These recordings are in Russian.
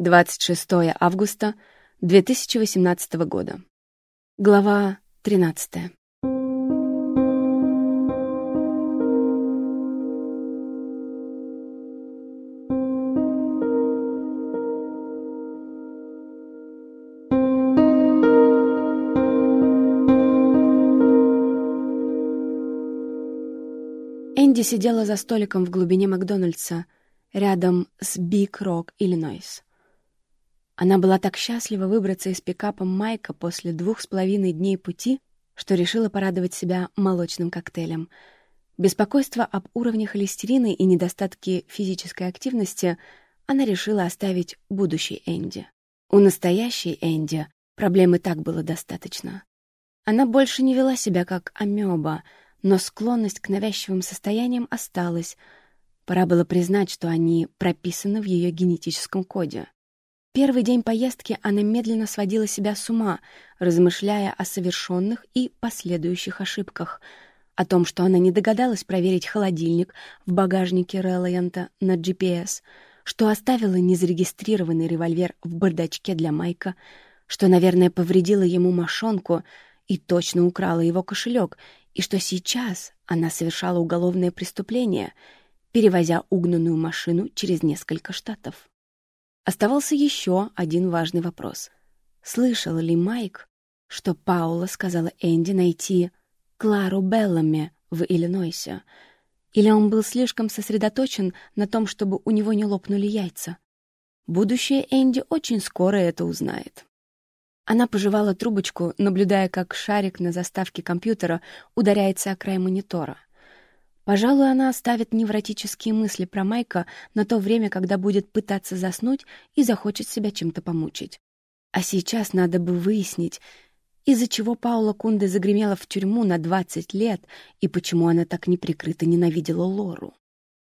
26 августа 2018 года. Глава 13. Энди сидела за столиком в глубине Макдональдса, рядом с Биг Рок, Иллинойс. Она была так счастлива выбраться из пикапа Майка после двух с половиной дней пути, что решила порадовать себя молочным коктейлем. Беспокойство об уровне холестерина и недостатке физической активности она решила оставить будущей Энди. У настоящей Энди проблемы так было достаточно. Она больше не вела себя как амеба, но склонность к навязчивым состояниям осталась. Пора было признать, что они прописаны в ее генетическом коде. Первый день поездки она медленно сводила себя с ума, размышляя о совершенных и последующих ошибках, о том, что она не догадалась проверить холодильник в багажнике Релайента на GPS, что оставила незарегистрированный револьвер в бардачке для Майка, что, наверное, повредила ему мошонку и точно украла его кошелек, и что сейчас она совершала уголовное преступление, перевозя угнанную машину через несколько штатов. Оставался еще один важный вопрос. Слышал ли Майк, что Паула сказала Энди найти Клару Беллами в Иллинойсе? Или он был слишком сосредоточен на том, чтобы у него не лопнули яйца? Будущее Энди очень скоро это узнает. Она пожевала трубочку, наблюдая, как шарик на заставке компьютера ударяется о край монитора. Пожалуй, она оставит невротические мысли про Майка на то время, когда будет пытаться заснуть и захочет себя чем-то помучить. А сейчас надо бы выяснить, из-за чего Паула Кунде загремела в тюрьму на 20 лет и почему она так неприкрыто ненавидела Лору.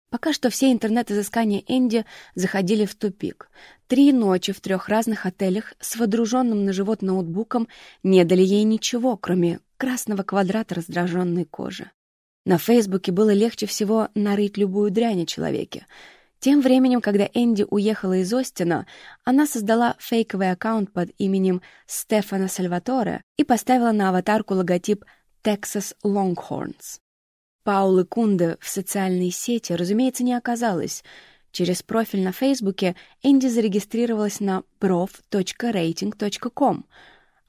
Пока что все интернет-изыскания Энди заходили в тупик. Три ночи в трех разных отелях с водруженным на живот ноутбуком не дали ей ничего, кроме красного квадрата раздраженной кожи. На Фейсбуке было легче всего нарыть любую дрянь о человеке. Тем временем, когда Энди уехала из Остина, она создала фейковый аккаунт под именем Стефана Сальваторе и поставила на аватарку логотип Texas Longhorns. Паулы Кунде в социальной сети, разумеется, не оказалось. Через профиль на Фейсбуке Энди зарегистрировалась на prof.rating.com —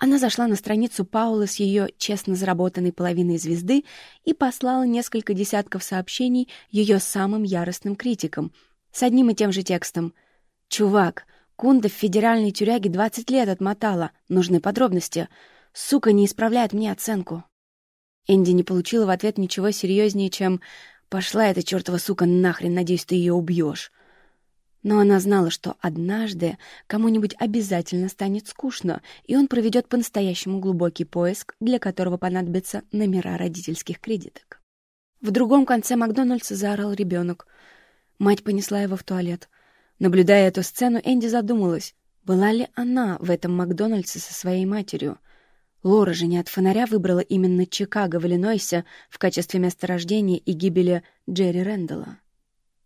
она зашла на страницу Паулы с ее честно заработанной половиной звезды и послала несколько десятков сообщений ее самым яростным критикам с одним и тем же текстом. «Чувак, Кунда в федеральной тюряге 20 лет отмотала. Нужны подробности. Сука не исправляет мне оценку». Энди не получила в ответ ничего серьезнее, чем «Пошла эта чертова сука нахрен, надеюсь, ты ее убьешь». Но она знала, что однажды кому-нибудь обязательно станет скучно, и он проведет по-настоящему глубокий поиск, для которого понадобятся номера родительских кредиток. В другом конце Макдональдса заорал ребенок. Мать понесла его в туалет. Наблюдая эту сцену, Энди задумалась, была ли она в этом Макдональдсе со своей матерью. Лора же не от фонаря выбрала именно Чикаго в Иллинойсе в качестве места рождения и гибели Джерри Рэндалла.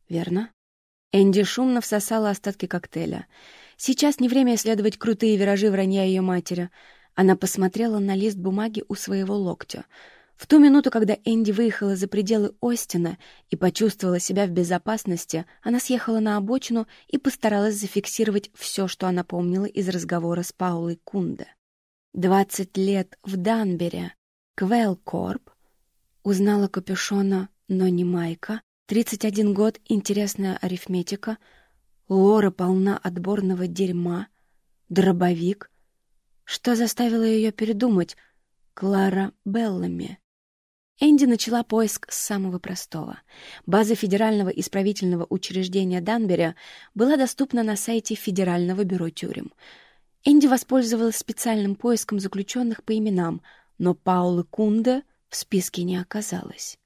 Верно? Энди шумно всосала остатки коктейля. Сейчас не время исследовать крутые виражи вранья ее матери. Она посмотрела на лист бумаги у своего локтя. В ту минуту, когда Энди выехала за пределы Остина и почувствовала себя в безопасности, она съехала на обочину и постаралась зафиксировать все, что она помнила из разговора с Паулой Кунде. Двадцать лет в Данбере. Квелл Корп узнала капюшона, но не Майка, 31 год, интересная арифметика, Лора полна отборного дерьма, дробовик. Что заставило ее передумать? Клара Беллами. Энди начала поиск с самого простого. База Федерального исправительного учреждения Данберя была доступна на сайте Федерального бюро тюрем. Энди воспользовалась специальным поиском заключенных по именам, но Паулы Кунде в списке не оказалось.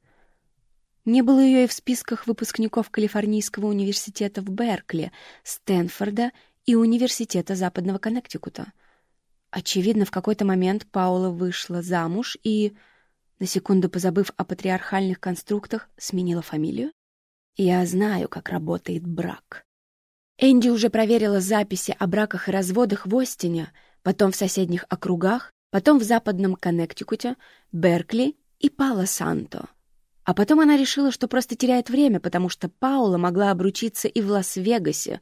Не было ее и в списках выпускников Калифорнийского университета в Беркли, Стэнфорда и Университета Западного Коннектикута. Очевидно, в какой-то момент Паула вышла замуж и, на секунду позабыв о патриархальных конструктах, сменила фамилию. Я знаю, как работает брак. Энди уже проверила записи о браках и разводах в Остине, потом в соседних округах, потом в западном Коннектикуте, Беркли и Пало-Санто. А потом она решила, что просто теряет время, потому что Паула могла обручиться и в Лас-Вегасе.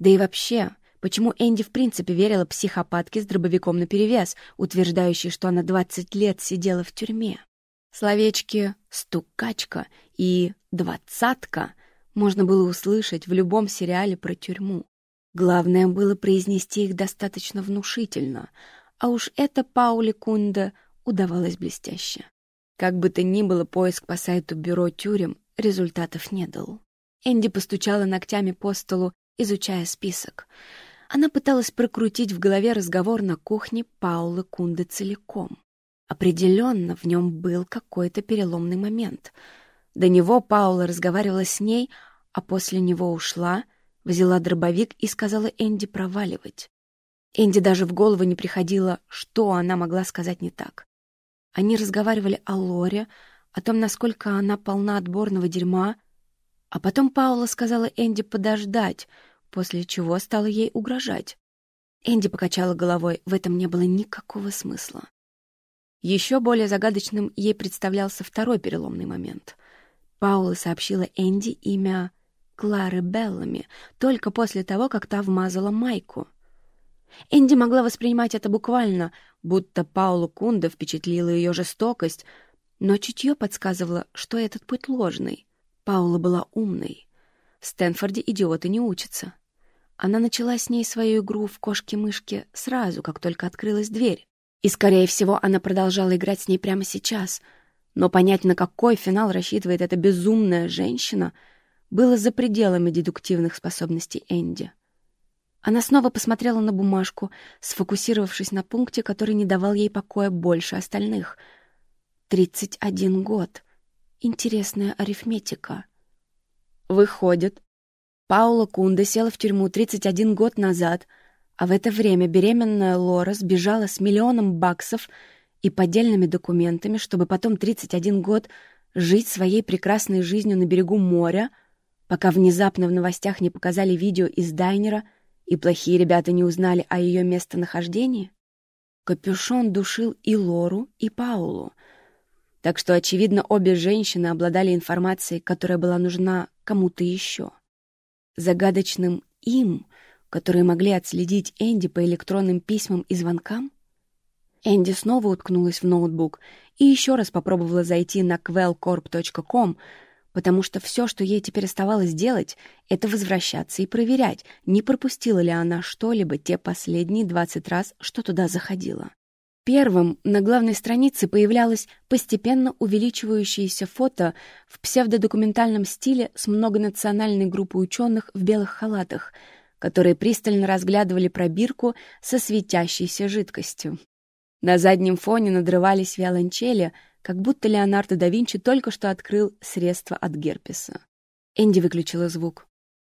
Да и вообще, почему Энди в принципе верила психопатке с дробовиком наперевес, утверждающей, что она 20 лет сидела в тюрьме? Словечки «стукачка» и «двадцатка» можно было услышать в любом сериале про тюрьму. Главное было произнести их достаточно внушительно, а уж это Пауле Кунде удавалось блестяще. Как бы то ни было, поиск по сайту бюро тюрем результатов не дал. Энди постучала ногтями по столу, изучая список. Она пыталась прокрутить в голове разговор на кухне Паулы Кунды целиком. Определенно, в нем был какой-то переломный момент. До него Паула разговаривала с ней, а после него ушла, взяла дробовик и сказала Энди проваливать. Энди даже в голову не приходило, что она могла сказать не так. Они разговаривали о Лоре, о том, насколько она полна отборного дерьма, а потом Паула сказала Энди подождать, после чего стала ей угрожать. Энди покачала головой, в этом не было никакого смысла. Еще более загадочным ей представлялся второй переломный момент. Паула сообщила Энди имя Клары Беллами только после того, как та вмазала майку. Энди могла воспринимать это буквально, будто Паулу Кунда впечатлила ее жестокость, но чутье подсказывало, что этот путь ложный. Паула была умной. В Стэнфорде идиоты не учатся. Она начала с ней свою игру в кошки-мышки сразу, как только открылась дверь. И, скорее всего, она продолжала играть с ней прямо сейчас. Но понять, на какой финал рассчитывает эта безумная женщина, было за пределами дедуктивных способностей Энди. Она снова посмотрела на бумажку, сфокусировавшись на пункте, который не давал ей покоя больше остальных. «Тридцать один год. Интересная арифметика». Выходит, Паула Кунда села в тюрьму 31 год назад, а в это время беременная Лора сбежала с миллионом баксов и поддельными документами, чтобы потом 31 год жить своей прекрасной жизнью на берегу моря, пока внезапно в новостях не показали видео из дайнера — и плохие ребята не узнали о ее местонахождении? Капюшон душил и Лору, и Паулу. Так что, очевидно, обе женщины обладали информацией, которая была нужна кому-то еще. Загадочным «им», которые могли отследить Энди по электронным письмам и звонкам? Энди снова уткнулась в ноутбук и еще раз попробовала зайти на quellcorp.com, потому что все, что ей теперь оставалось делать, это возвращаться и проверять, не пропустила ли она что-либо те последние 20 раз, что туда заходила. Первым на главной странице появлялось постепенно увеличивающееся фото в псевдодокументальном стиле с многонациональной группой ученых в белых халатах, которые пристально разглядывали пробирку со светящейся жидкостью. На заднем фоне надрывались виолончели — как будто Леонардо да Винчи только что открыл средство от герпеса. Энди выключила звук.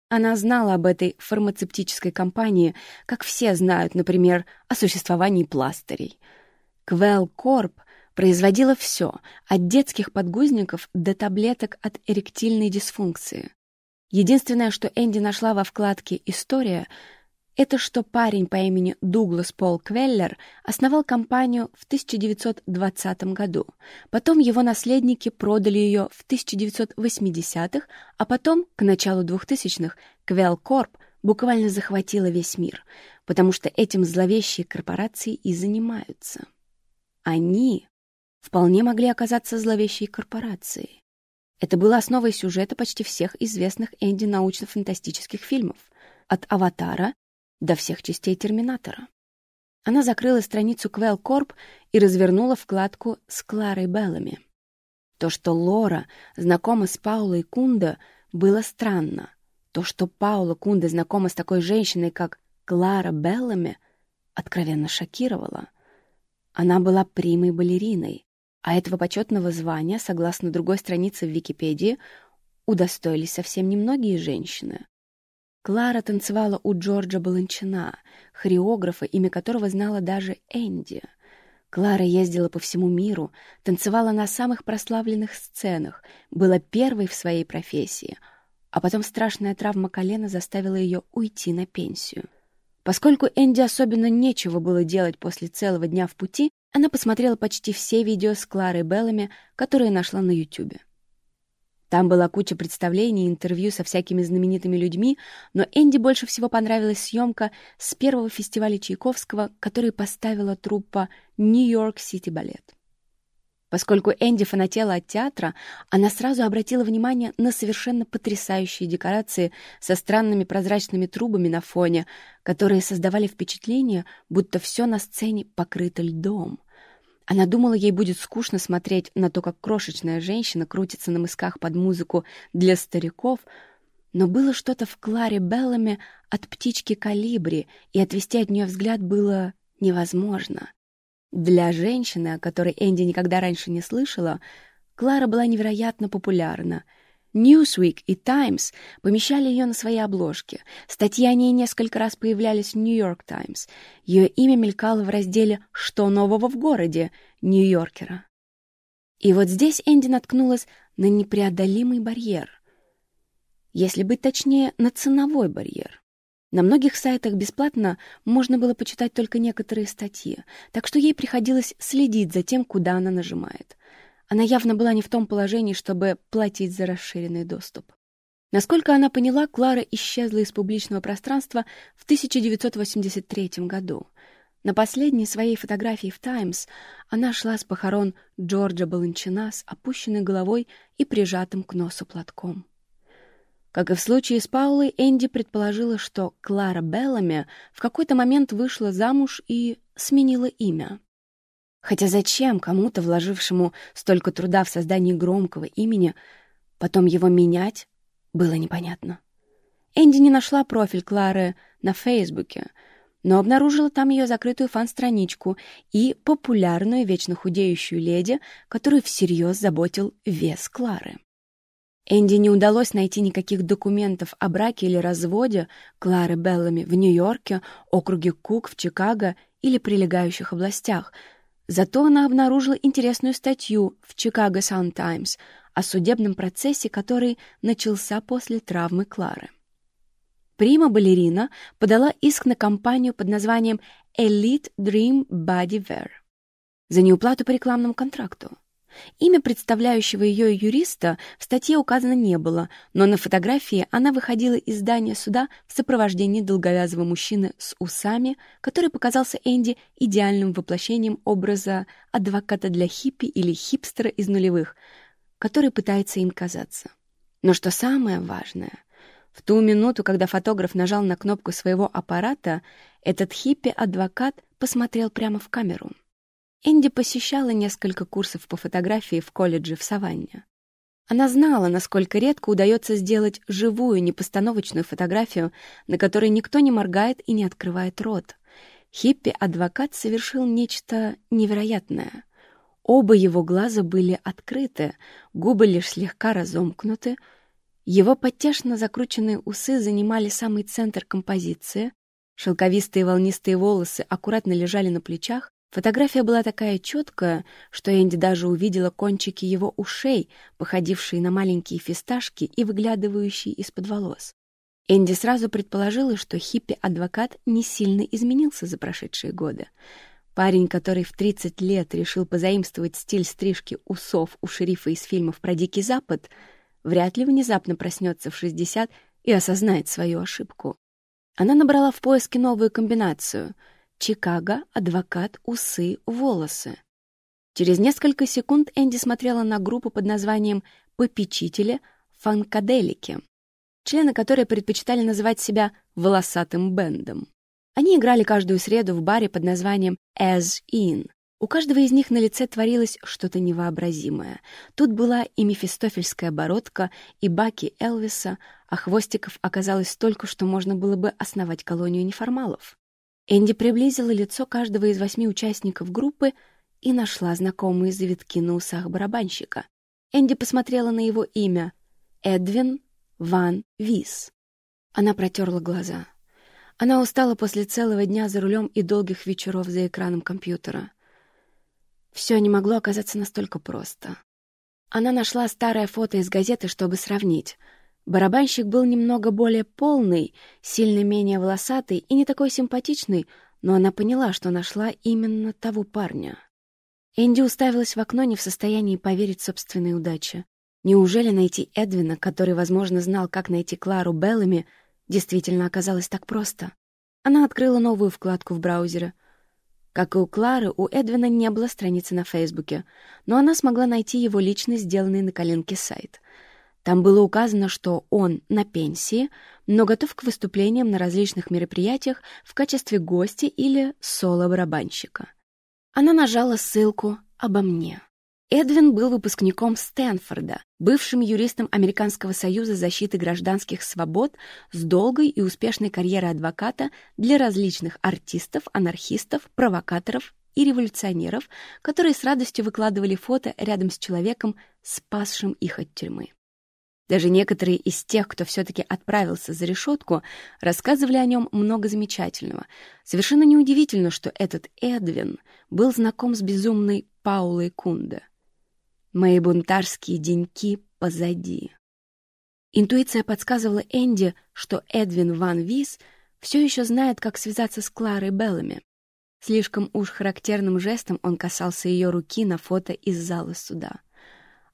Она знала об этой фармацевтической компании, как все знают, например, о существовании пластырей. Квел Корп производила все, от детских подгузников до таблеток от эректильной дисфункции. Единственное, что Энди нашла во вкладке «История», это что парень по имени Дуглас Пол Квеллер основал компанию в 1920 году. Потом его наследники продали ее в 1980-х, а потом, к началу 2000-х, Квелл Корп буквально захватила весь мир, потому что этим зловещие корпорации и занимаются. Они вполне могли оказаться зловещей корпорацией. Это было основой сюжета почти всех известных Энди научно-фантастических фильмов. От «Аватара» до всех частей Терминатора. Она закрыла страницу Квел Корп и развернула вкладку с Кларой Беллами. То, что Лора знакома с Паулой Кунда, было странно. То, что Паула Кунда знакома с такой женщиной, как Клара Беллами, откровенно шокировало. Она была примой балериной, а этого почетного звания, согласно другой странице в Википедии, удостоились совсем немногие женщины. Клара танцевала у Джорджа Баланчина, хореографа, имя которого знала даже Энди. Клара ездила по всему миру, танцевала на самых прославленных сценах, была первой в своей профессии. а потом страшная травма колена заставила ее уйти на пенсию. Поскольку Энди особенно нечего было делать после целого дня в пути, она посмотрела почти все видео с Кларой Беллами, которые нашла на Ютубе. Там была куча представлений и интервью со всякими знаменитыми людьми, но Энди больше всего понравилась съемка с первого фестиваля Чайковского, который поставила труппа «Нью-Йорк Сити Балет». Поскольку Энди фанатела от театра, она сразу обратила внимание на совершенно потрясающие декорации со странными прозрачными трубами на фоне, которые создавали впечатление, будто все на сцене покрыто льдом. Она думала, ей будет скучно смотреть на то, как крошечная женщина крутится на мысках под музыку для стариков, но было что-то в Кларе Беллами от птички калибри, и отвести от нее взгляд было невозможно. Для женщины, о которой Энди никогда раньше не слышала, Клара была невероятно популярна. Newsweek и Times помещали ее на свои обложки. Статьи о ней несколько раз появлялись в New York Times. Ее имя мелькало в разделе «Что нового в городе?» Нью-Йоркера. И вот здесь Энди наткнулась на непреодолимый барьер. Если быть точнее, на ценовой барьер. На многих сайтах бесплатно можно было почитать только некоторые статьи, так что ей приходилось следить за тем, куда она нажимает. Она явно была не в том положении, чтобы платить за расширенный доступ. Насколько она поняла, Клара исчезла из публичного пространства в 1983 году. На последней своей фотографии в «Таймс» она шла с похорон Джорджа Баланчина с опущенной головой и прижатым к носу платком. Как и в случае с Паулой, Энди предположила, что Клара Беллами в какой-то момент вышла замуж и сменила имя. Хотя зачем кому-то, вложившему столько труда в создание громкого имени, потом его менять, было непонятно. Энди не нашла профиль Клары на Фейсбуке, но обнаружила там ее закрытую фан-страничку и популярную вечно худеющую леди, которую всерьез заботил вес Клары. Энди не удалось найти никаких документов о браке или разводе Клары Беллами в Нью-Йорке, округе Кук, в Чикаго или прилегающих областях. Зато она обнаружила интересную статью в Чикаго Сан-Таймс о судебном процессе, который начался после травмы Клары. Прима-балерина подала иск на компанию под названием Elite Dream Body Wear за неуплату по рекламному контракту. Имя представляющего ее юриста в статье указано не было, но на фотографии она выходила из здания суда в сопровождении долговязого мужчины с усами, который показался Энди идеальным воплощением образа адвоката для хиппи или хипстера из нулевых, который пытается им казаться. Но что самое важное, в ту минуту, когда фотограф нажал на кнопку своего аппарата, этот хиппи-адвокат посмотрел прямо в камеру. Энди посещала несколько курсов по фотографии в колледже в Саванне. Она знала, насколько редко удается сделать живую, непостановочную фотографию, на которой никто не моргает и не открывает рот. Хиппи-адвокат совершил нечто невероятное. Оба его глаза были открыты, губы лишь слегка разомкнуты. Его подтяжно закрученные усы занимали самый центр композиции, шелковистые волнистые волосы аккуратно лежали на плечах, Фотография была такая четкая, что Энди даже увидела кончики его ушей, походившие на маленькие фисташки и выглядывающие из-под волос. Энди сразу предположила, что хиппи-адвокат не сильно изменился за прошедшие годы. Парень, который в 30 лет решил позаимствовать стиль стрижки усов у шерифа из фильмов про Дикий Запад, вряд ли внезапно проснется в 60 и осознает свою ошибку. Она набрала в поиске новую комбинацию — Чикаго, адвокат, усы, волосы. Через несколько секунд Энди смотрела на группу под названием «Попечители фанкаделики», члены которой предпочитали называть себя «волосатым бендом». Они играли каждую среду в баре под названием «As In». У каждого из них на лице творилось что-то невообразимое. Тут была и мефистофельская бородка, и баки Элвиса, а хвостиков оказалось столько, что можно было бы основать колонию неформалов. Энди приблизила лицо каждого из восьми участников группы и нашла знакомые завитки на усах барабанщика. Энди посмотрела на его имя — Эдвин Ван Вис. Она протерла глаза. Она устала после целого дня за рулем и долгих вечеров за экраном компьютера. Все не могло оказаться настолько просто. Она нашла старое фото из газеты, чтобы сравнить. Барабанщик был немного более полный, сильно менее волосатый и не такой симпатичный, но она поняла, что нашла именно того парня. Энди уставилась в окно не в состоянии поверить собственной удаче. Неужели найти Эдвина, который, возможно, знал, как найти Клару Беллами, действительно оказалось так просто? Она открыла новую вкладку в браузере. Как и у Клары, у Эдвина не было страницы на Фейсбуке, но она смогла найти его лично сделанный на коленке сайт — там было указано, что он на пенсии, но готов к выступлениям на различных мероприятиях в качестве гостя или соло-барабанщика. Она нажала ссылку «Обо мне». Эдвин был выпускником Стэнфорда, бывшим юристом Американского союза защиты гражданских свобод с долгой и успешной карьерой адвоката для различных артистов, анархистов, провокаторов и революционеров, которые с радостью выкладывали фото рядом с человеком, спасшим их от тюрьмы. Даже некоторые из тех, кто все-таки отправился за решетку, рассказывали о нем много замечательного. Совершенно неудивительно, что этот Эдвин был знаком с безумной Паулой Кунде. «Мои бунтарские деньки позади». Интуиция подсказывала Энди, что Эдвин Ван Вис все еще знает, как связаться с Кларой Беллами. Слишком уж характерным жестом он касался ее руки на фото из зала суда.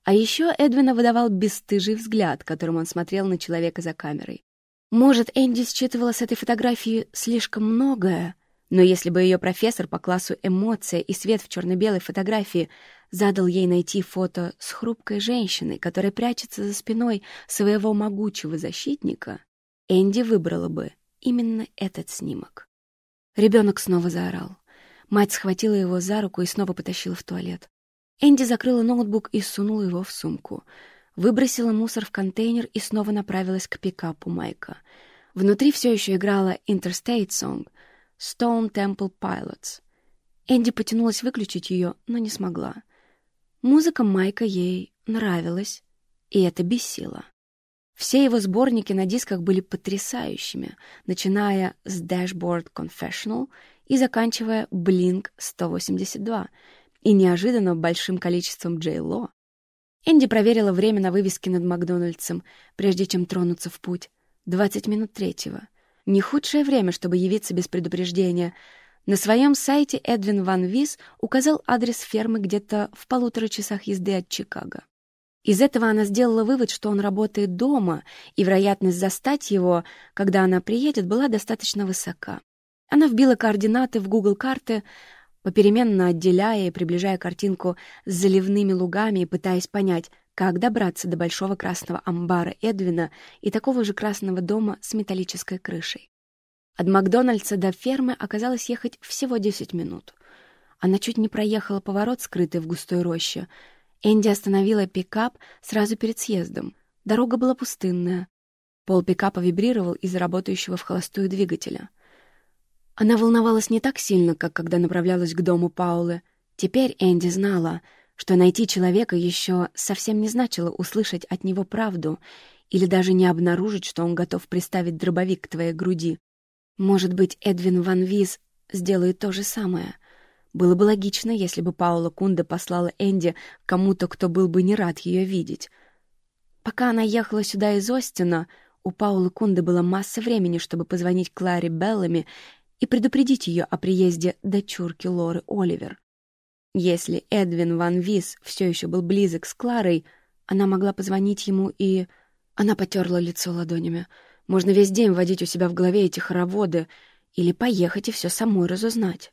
А еще Эдвина выдавал бесстыжий взгляд, которым он смотрел на человека за камерой. Может, Энди считывала с этой фотографии слишком многое, но если бы ее профессор по классу «Эмоция» и свет в черно-белой фотографии задал ей найти фото с хрупкой женщиной, которая прячется за спиной своего могучего защитника, Энди выбрала бы именно этот снимок. Ребенок снова заорал. Мать схватила его за руку и снова потащила в туалет. Энди закрыла ноутбук и сунула его в сумку. Выбросила мусор в контейнер и снова направилась к пикапу Майка. Внутри все еще играла Interstate Song Stone Temple Pilots. Энди потянулась выключить ее, но не смогла. Музыка Майка ей нравилась, и это бесило. Все его сборники на дисках были потрясающими, начиная с Dashboard Confessional и заканчивая Blink 182, и неожиданно большим количеством Джей Ло. Энди проверила время на вывеске над Макдональдсом, прежде чем тронуться в путь. Двадцать минут третьего. Не худшее время, чтобы явиться без предупреждения. На своем сайте Эдвин Ван Вис указал адрес фермы где-то в полутора часах езды от Чикаго. Из этого она сделала вывод, что он работает дома, и вероятность застать его, когда она приедет, была достаточно высока. Она вбила координаты в Google карты, попеременно отделяя и приближая картинку с заливными лугами и пытаясь понять, как добраться до большого красного амбара Эдвина и такого же красного дома с металлической крышей. От Макдональдса до фермы оказалось ехать всего 10 минут. Она чуть не проехала поворот, скрытый в густой роще. Энди остановила пикап сразу перед съездом. Дорога была пустынная. Пол пикапа вибрировал из-за работающего в холостую двигателя. Она волновалась не так сильно, как когда направлялась к дому Паулы. Теперь Энди знала, что найти человека еще совсем не значило услышать от него правду или даже не обнаружить, что он готов приставить дробовик к твоей груди. Может быть, Эдвин Ван Виз сделает то же самое. Было бы логично, если бы Паула Кунда послала Энди кому-то, кто был бы не рад ее видеть. Пока она ехала сюда из Остина, у Паулы Кунды было масса времени, чтобы позвонить Кларе Беллами и предупредить ее о приезде дочурки Лоры Оливер. Если Эдвин Ван Вис все еще был близок с Кларой, она могла позвонить ему и... Она потерла лицо ладонями. Можно весь день водить у себя в голове эти хороводы или поехать и все самой разузнать.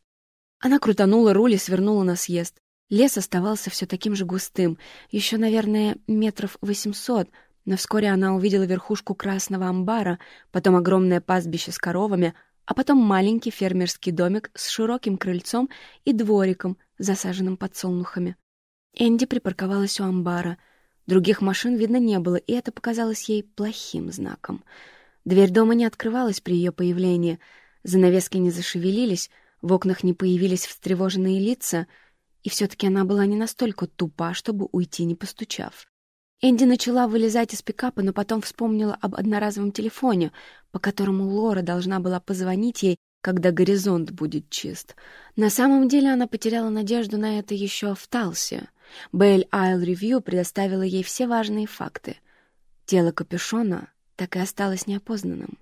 Она крутанула руль и свернула на съезд. Лес оставался все таким же густым, еще, наверное, метров восемьсот, но вскоре она увидела верхушку красного амбара, потом огромное пастбище с коровами, а потом маленький фермерский домик с широким крыльцом и двориком, засаженным подсолнухами. Энди припарковалась у амбара. Других машин видно не было, и это показалось ей плохим знаком. Дверь дома не открывалась при ее появлении, занавески не зашевелились, в окнах не появились встревоженные лица, и все-таки она была не настолько тупа, чтобы уйти, не постучав. Энди начала вылезать из пикапа, но потом вспомнила об одноразовом телефоне, по которому Лора должна была позвонить ей, когда горизонт будет чист. На самом деле она потеряла надежду на это еще в Талсе. Бэйл Айл Ревью предоставила ей все важные факты. Тело капюшона так и осталось неопознанным.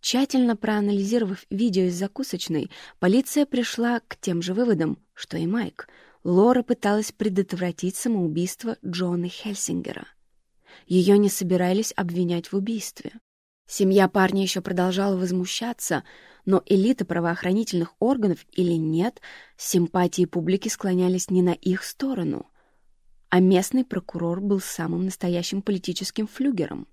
Тщательно проанализировав видео из закусочной, полиция пришла к тем же выводам, что и Майк. Лора пыталась предотвратить самоубийство Джона Хельсингера. Ее не собирались обвинять в убийстве. Семья парня еще продолжала возмущаться, но элита правоохранительных органов или нет, симпатии публики склонялись не на их сторону. А местный прокурор был самым настоящим политическим флюгером.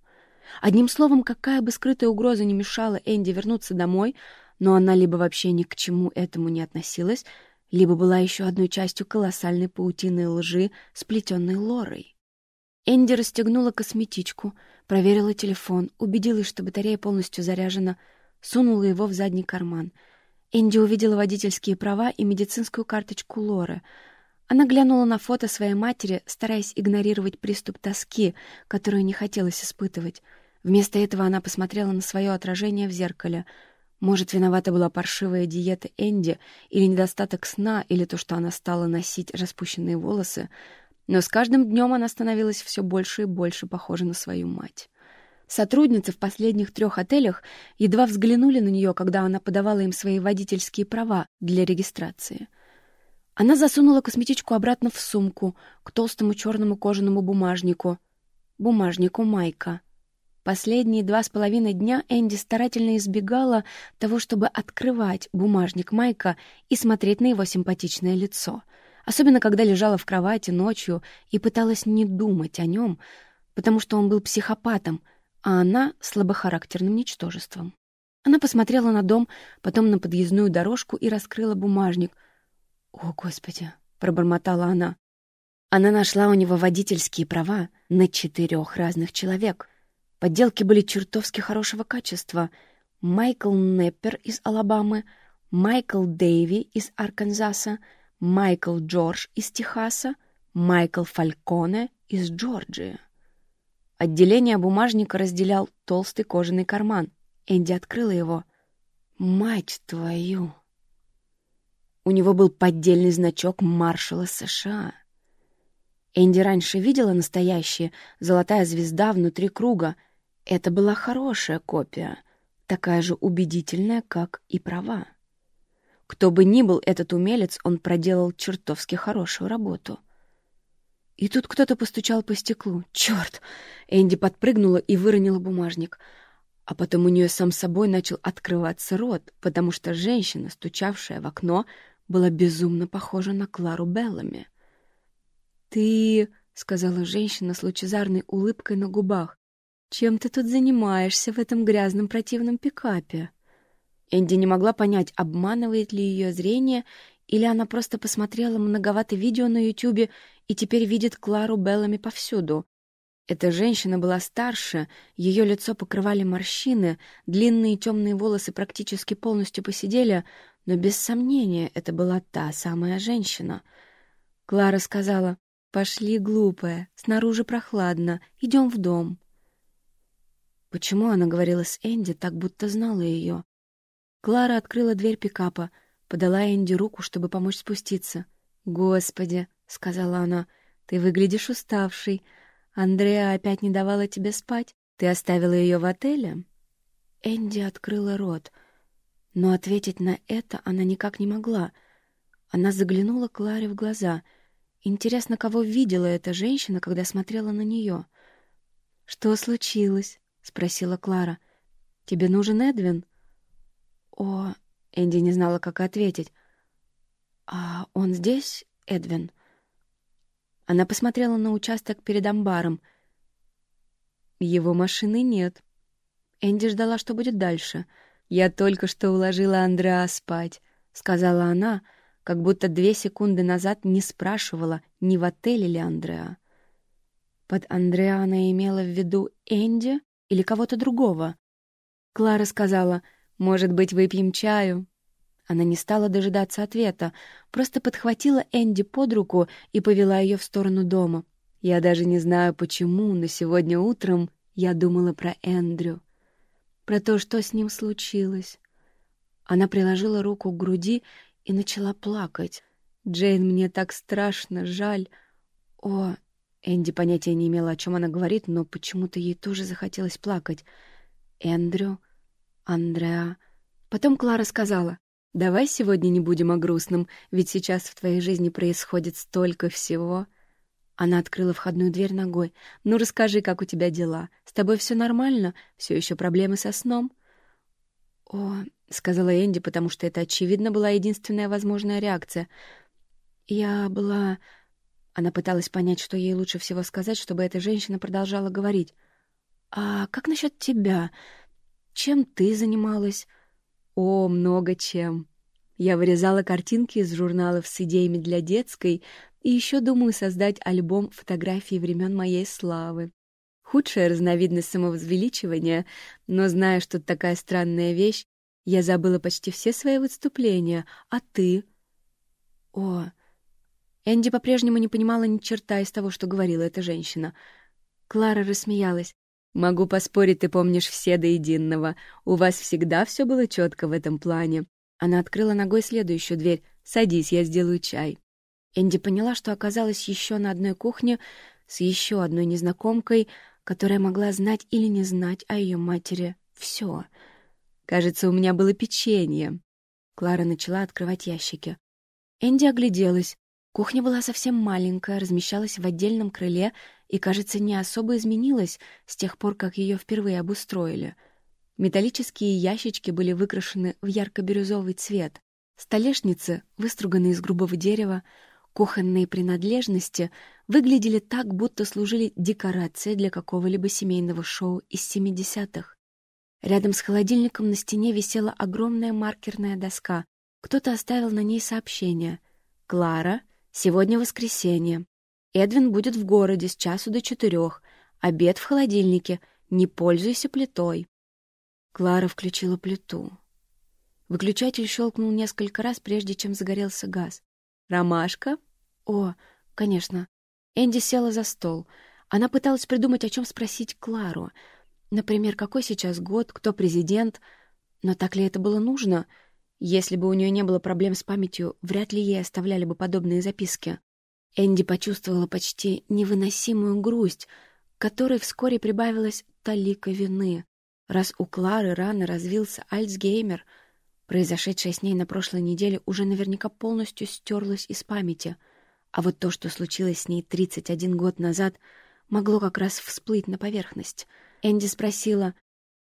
Одним словом, какая бы скрытая угроза не мешала Энди вернуться домой, но она либо вообще ни к чему этому не относилась, либо была еще одной частью колоссальной паутины лжи, сплетенной Лорой. Энди расстегнула косметичку, проверила телефон, убедилась, что батарея полностью заряжена, сунула его в задний карман. Энди увидела водительские права и медицинскую карточку Лоры. Она глянула на фото своей матери, стараясь игнорировать приступ тоски, которую не хотелось испытывать. Вместо этого она посмотрела на свое отражение в зеркале. Может, виновата была паршивая диета Энди, или недостаток сна, или то, что она стала носить распущенные волосы — но с каждым днем она становилась все больше и больше похожа на свою мать. Сотрудницы в последних трех отелях едва взглянули на нее, когда она подавала им свои водительские права для регистрации. Она засунула косметичку обратно в сумку, к толстому черному кожаному бумажнику. Бумажнику Майка. Последние два с половиной дня Энди старательно избегала того, чтобы открывать бумажник Майка и смотреть на его симпатичное лицо — особенно когда лежала в кровати ночью и пыталась не думать о нем, потому что он был психопатом, а она — слабохарактерным ничтожеством. Она посмотрела на дом, потом на подъездную дорожку и раскрыла бумажник. «О, Господи!» — пробормотала она. Она нашла у него водительские права на четырех разных человек. Подделки были чертовски хорошего качества. Майкл Неппер из Алабамы, Майкл Дэйви из Арканзаса — Майкл Джордж из Техаса, Майкл Фальконе из Джорджии. Отделение бумажника разделял толстый кожаный карман. Энди открыла его. «Мать твою!» У него был поддельный значок маршала США. Энди раньше видела настоящие, золотая звезда внутри круга. Это была хорошая копия, такая же убедительная, как и права. Кто бы ни был этот умелец, он проделал чертовски хорошую работу. И тут кто-то постучал по стеклу. Черт! Энди подпрыгнула и выронила бумажник. А потом у нее сам собой начал открываться рот, потому что женщина, стучавшая в окно, была безумно похожа на Клару Беллами. «Ты...» — сказала женщина с лучезарной улыбкой на губах. «Чем ты тут занимаешься в этом грязном противном пикапе?» Энди не могла понять, обманывает ли ее зрение, или она просто посмотрела многовато видео на Ютубе и теперь видит Клару Беллами повсюду. Эта женщина была старше, ее лицо покрывали морщины, длинные темные волосы практически полностью посидели, но без сомнения это была та самая женщина. Клара сказала, «Пошли, глупая, снаружи прохладно, идем в дом». Почему она говорила с Энди, так будто знала ее? Клара открыла дверь пикапа, подала Энди руку, чтобы помочь спуститься. «Господи!» — сказала она. «Ты выглядишь уставший. Андреа опять не давала тебе спать. Ты оставила ее в отеле?» Энди открыла рот, но ответить на это она никак не могла. Она заглянула Кларе в глаза. Интересно, кого видела эта женщина, когда смотрела на нее? «Что случилось?» — спросила Клара. «Тебе нужен Эдвин?» «О...» — Энди не знала, как ответить. «А он здесь, Эдвин?» Она посмотрела на участок перед амбаром. Его машины нет. Энди ждала, что будет дальше. «Я только что уложила Андреа спать», — сказала она, как будто две секунды назад не спрашивала, не в отеле ли Андреа. Под Андреа она имела в виду Энди или кого-то другого. Клара сказала — может быть, выпьем чаю?» Она не стала дожидаться ответа, просто подхватила Энди под руку и повела ее в сторону дома. Я даже не знаю, почему, но сегодня утром я думала про Эндрю, про то, что с ним случилось. Она приложила руку к груди и начала плакать. «Джейн, мне так страшно жаль. О, Энди понятия не имела, о чем она говорит, но почему-то ей тоже захотелось плакать. Эндрю, Андреа. Потом Клара сказала, «Давай сегодня не будем о грустном, ведь сейчас в твоей жизни происходит столько всего». Она открыла входную дверь ногой. «Ну, расскажи, как у тебя дела? С тобой все нормально? Все еще проблемы со сном?» «О», — сказала Энди, потому что это, очевидно, была единственная возможная реакция. «Я была...» Она пыталась понять, что ей лучше всего сказать, чтобы эта женщина продолжала говорить. «А как насчет тебя? Чем ты занималась?» «О, много чем. Я вырезала картинки из журналов с идеями для детской и еще думаю создать альбом фотографий времен моей славы. Худшая разновидность самовозвеличивания, но зная, что такая странная вещь, я забыла почти все свои выступления. А ты? О, Энди по-прежнему не понимала ни черта из того, что говорила эта женщина. Клара рассмеялась. «Могу поспорить, ты помнишь все до единого. У вас всегда все было четко в этом плане». Она открыла ногой следующую дверь. «Садись, я сделаю чай». Энди поняла, что оказалась еще на одной кухне с еще одной незнакомкой, которая могла знать или не знать о ее матери все. «Кажется, у меня было печенье». Клара начала открывать ящики. Энди огляделась. Кухня была совсем маленькая, размещалась в отдельном крыле и, кажется, не особо изменилась с тех пор, как ее впервые обустроили. Металлические ящички были выкрашены в ярко-бирюзовый цвет. Столешницы, выструганные из грубого дерева, Кухонные принадлежности выглядели так, будто служили декорацией для какого-либо семейного шоу из 70-х. Рядом с холодильником на стене висела огромная маркерная доска. Кто-то оставил на ней сообщение. «Клара, сегодня воскресенье. Эдвин будет в городе с часу до четырех. Обед в холодильнике. Не пользуйся плитой». Клара включила плиту. Выключатель щелкнул несколько раз, прежде чем загорелся газ. «Ромашка?» О, конечно. Энди села за стол. Она пыталась придумать, о чем спросить Клару. Например, какой сейчас год, кто президент. Но так ли это было нужно? Если бы у нее не было проблем с памятью, вряд ли ей оставляли бы подобные записки. Энди почувствовала почти невыносимую грусть, которой вскоре прибавилась талика вины. Раз у Клары рано развился Альцгеймер, произошедшее с ней на прошлой неделе уже наверняка полностью стерлось из памяти — а вот то, что случилось с ней 31 год назад, могло как раз всплыть на поверхность. Энди спросила,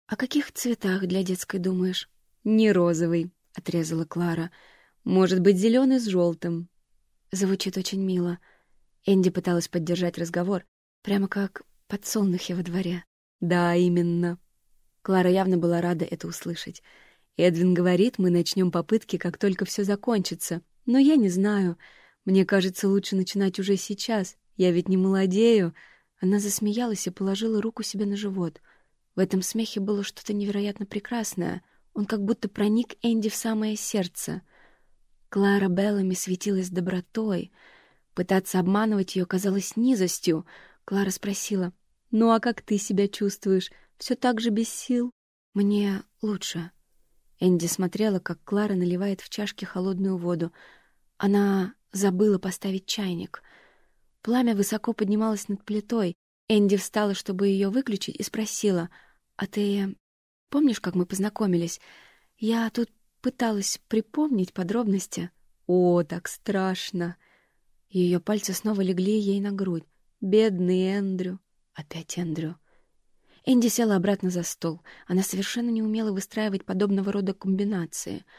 «О каких цветах для детской думаешь?» «Не розовый», — отрезала Клара. «Может быть, зеленый с желтым». Звучит очень мило. Энди пыталась поддержать разговор, прямо как подсолнухи во дворе. «Да, именно». Клара явно была рада это услышать. Эдвин говорит, мы начнем попытки, как только все закончится. Но я не знаю. Мне кажется, лучше начинать уже сейчас. Я ведь не молодею. Она засмеялась и положила руку себе на живот. В этом смехе было что-то невероятно прекрасное. Он как будто проник Энди в самое сердце. Клара Беллами светилась добротой. Пытаться обманывать ее казалось низостью. Клара спросила, «Ну а как ты себя чувствуешь? Все так же без сил?» «Мне лучше». Энди смотрела, как Клара наливает в чашки холодную воду. Она Забыла поставить чайник. Пламя высоко поднималось над плитой. Энди встала, чтобы ее выключить, и спросила, «А ты помнишь, как мы познакомились? Я тут пыталась припомнить подробности». «О, так страшно!» Ее пальцы снова легли ей на грудь. «Бедный Эндрю!» Опять Эндрю. Энди села обратно за стол. Она совершенно не умела выстраивать подобного рода комбинации —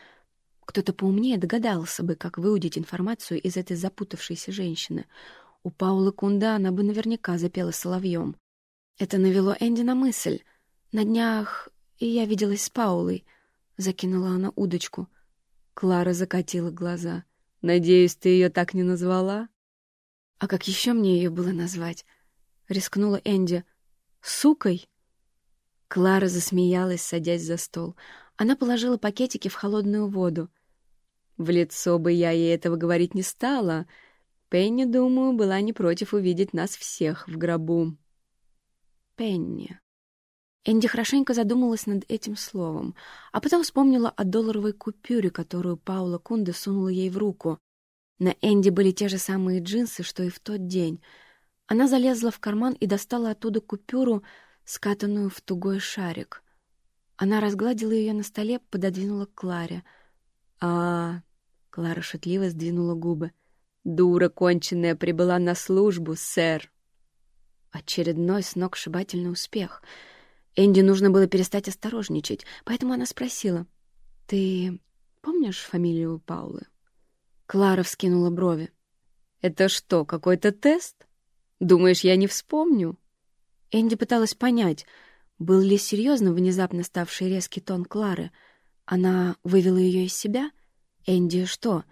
кто-то поумнее догадался бы, как выудить информацию из этой запутавшейся женщины. У Паулы Кунда она бы наверняка запела соловьем. Это навело Энди на мысль. На днях и я виделась с Паулой. Закинула она удочку. Клара закатила глаза. «Надеюсь, ты ее так не назвала?» «А как еще мне ее было назвать?» Рискнула Энди. «Сукой?» Клара засмеялась, садясь за стол. Она положила пакетики в холодную воду. В лицо бы я ей этого говорить не стала. Пенни, думаю, была не против увидеть нас всех в гробу. Пенни. Энди хорошенько задумалась над этим словом, а потом вспомнила о долларовой купюре, которую Паула Кунда сунула ей в руку. На Энди были те же самые джинсы, что и в тот день. Она залезла в карман и достала оттуда купюру, скатанную в тугой шарик. Она разгладила ее на столе, пододвинула к Кларе. а Клара шутливо сдвинула губы. «Дура конченная прибыла на службу, сэр!» Очередной сногсшибательный успех. Энди нужно было перестать осторожничать, поэтому она спросила. «Ты помнишь фамилию Паулы?» Клара вскинула брови. «Это что, какой-то тест? Думаешь, я не вспомню?» Энди пыталась понять, был ли серьезно внезапно ставший резкий тон Клары. Она вывела ее из себя? Энди что,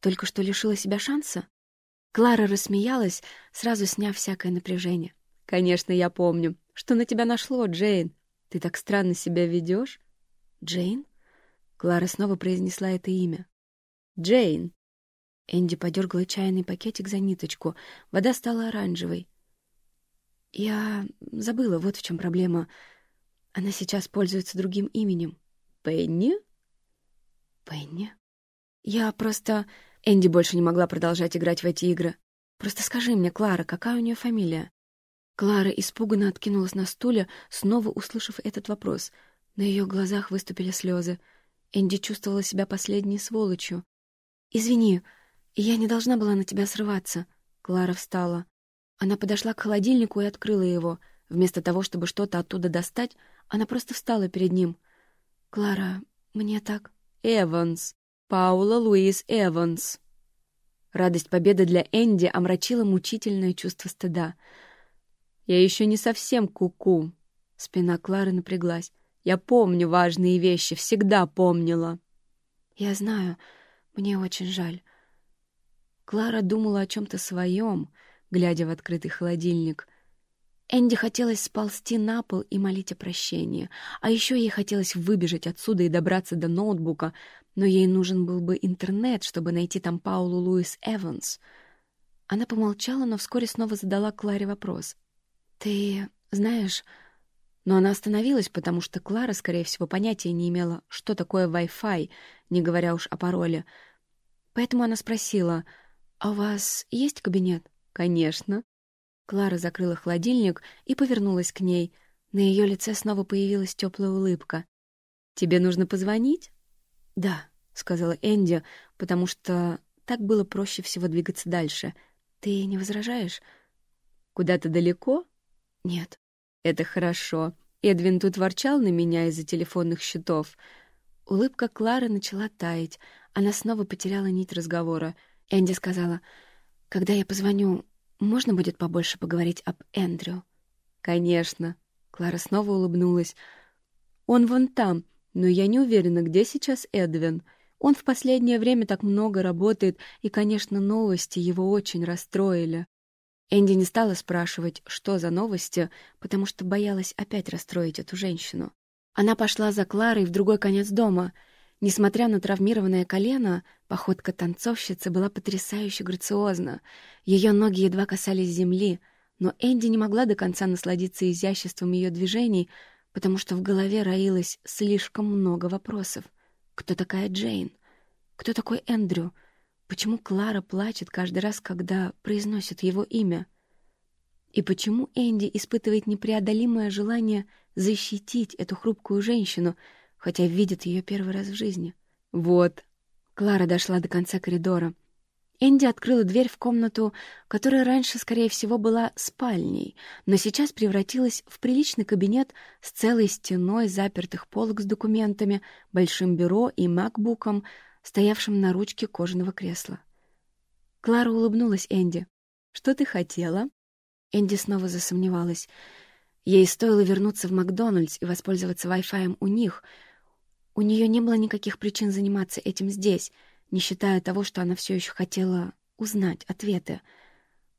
только что лишила себя шанса? Клара рассмеялась, сразу сняв всякое напряжение. «Конечно, я помню. Что на тебя нашло, Джейн? Ты так странно себя ведешь?» «Джейн?» Клара снова произнесла это имя. «Джейн!» Энди подергала чайный пакетик за ниточку. Вода стала оранжевой. «Я забыла, вот в чем проблема. Она сейчас пользуется другим именем. Пенни?» «Пенни?» «Я просто...» Энди больше не могла продолжать играть в эти игры. «Просто скажи мне, Клара, какая у нее фамилия?» Клара испуганно откинулась на стуле, снова услышав этот вопрос. На ее глазах выступили слезы. Энди чувствовала себя последней сволочью. «Извини, я не должна была на тебя срываться». Клара встала. Она подошла к холодильнику и открыла его. Вместо того, чтобы что-то оттуда достать, она просто встала перед ним. «Клара, мне так...» «Эванс. Паула Луис Эванс». Радость победы для Энди омрачила мучительное чувство стыда. «Я еще не совсем куку. -ку. Спина Клары напряглась. «Я помню важные вещи, всегда помнила». «Я знаю. Мне очень жаль». Клара думала о чем-то своем, глядя в открытый холодильник. Энди хотелось сползти на пол и молить о прощении. А еще ей хотелось выбежать отсюда и добраться до ноутбука, но ей нужен был бы интернет, чтобы найти там Паулу Луис Эванс. Она помолчала, но вскоре снова задала Кларе вопрос. «Ты знаешь...» Но она остановилась, потому что Клара, скорее всего, понятия не имела, что такое Wi-Fi, не говоря уж о пароле. Поэтому она спросила, «А у вас есть кабинет?» «Конечно». Клара закрыла холодильник и повернулась к ней. На ее лице снова появилась теплая улыбка. «Тебе нужно позвонить?» «Да», — сказала Энди, потому что так было проще всего двигаться дальше. «Ты не возражаешь?» «Куда-то далеко?» «Нет». «Это хорошо. Эдвин тут ворчал на меня из-за телефонных счетов». Улыбка Клары начала таять. Она снова потеряла нить разговора. Энди сказала, «Когда я позвоню, можно будет побольше поговорить об Эндрю?» «Конечно». Клара снова улыбнулась. «Он вон там, но я не уверена, где сейчас Эдвин. Он в последнее время так много работает, и, конечно, новости его очень расстроили». Энди не стала спрашивать, что за новости, потому что боялась опять расстроить эту женщину. Она пошла за Кларой в другой конец дома. Несмотря на травмированное колено, походка танцовщицы была потрясающе грациозна. Ее ноги едва касались земли, но Энди не могла до конца насладиться изяществом ее движений, потому что в голове роилось слишком много вопросов. Кто такая Джейн? Кто такой Эндрю? Почему Клара плачет каждый раз, когда произносит его имя? И почему Энди испытывает непреодолимое желание защитить эту хрупкую женщину, хотя видит ее первый раз в жизни? Вот. Клара дошла до конца коридора. Энди открыла дверь в комнату, которая раньше, скорее всего, была спальней, но сейчас превратилась в приличный кабинет с целой стеной запертых полок с документами, большим бюро и макбуком, стоявшим на ручке кожаного кресла. Клара улыбнулась Энди. «Что ты хотела?» Энди снова засомневалась. Ей стоило вернуться в Макдональдс и воспользоваться Wi-Fi у них. У нее не было никаких причин заниматься этим здесь, не считая того, что она все еще хотела узнать ответы.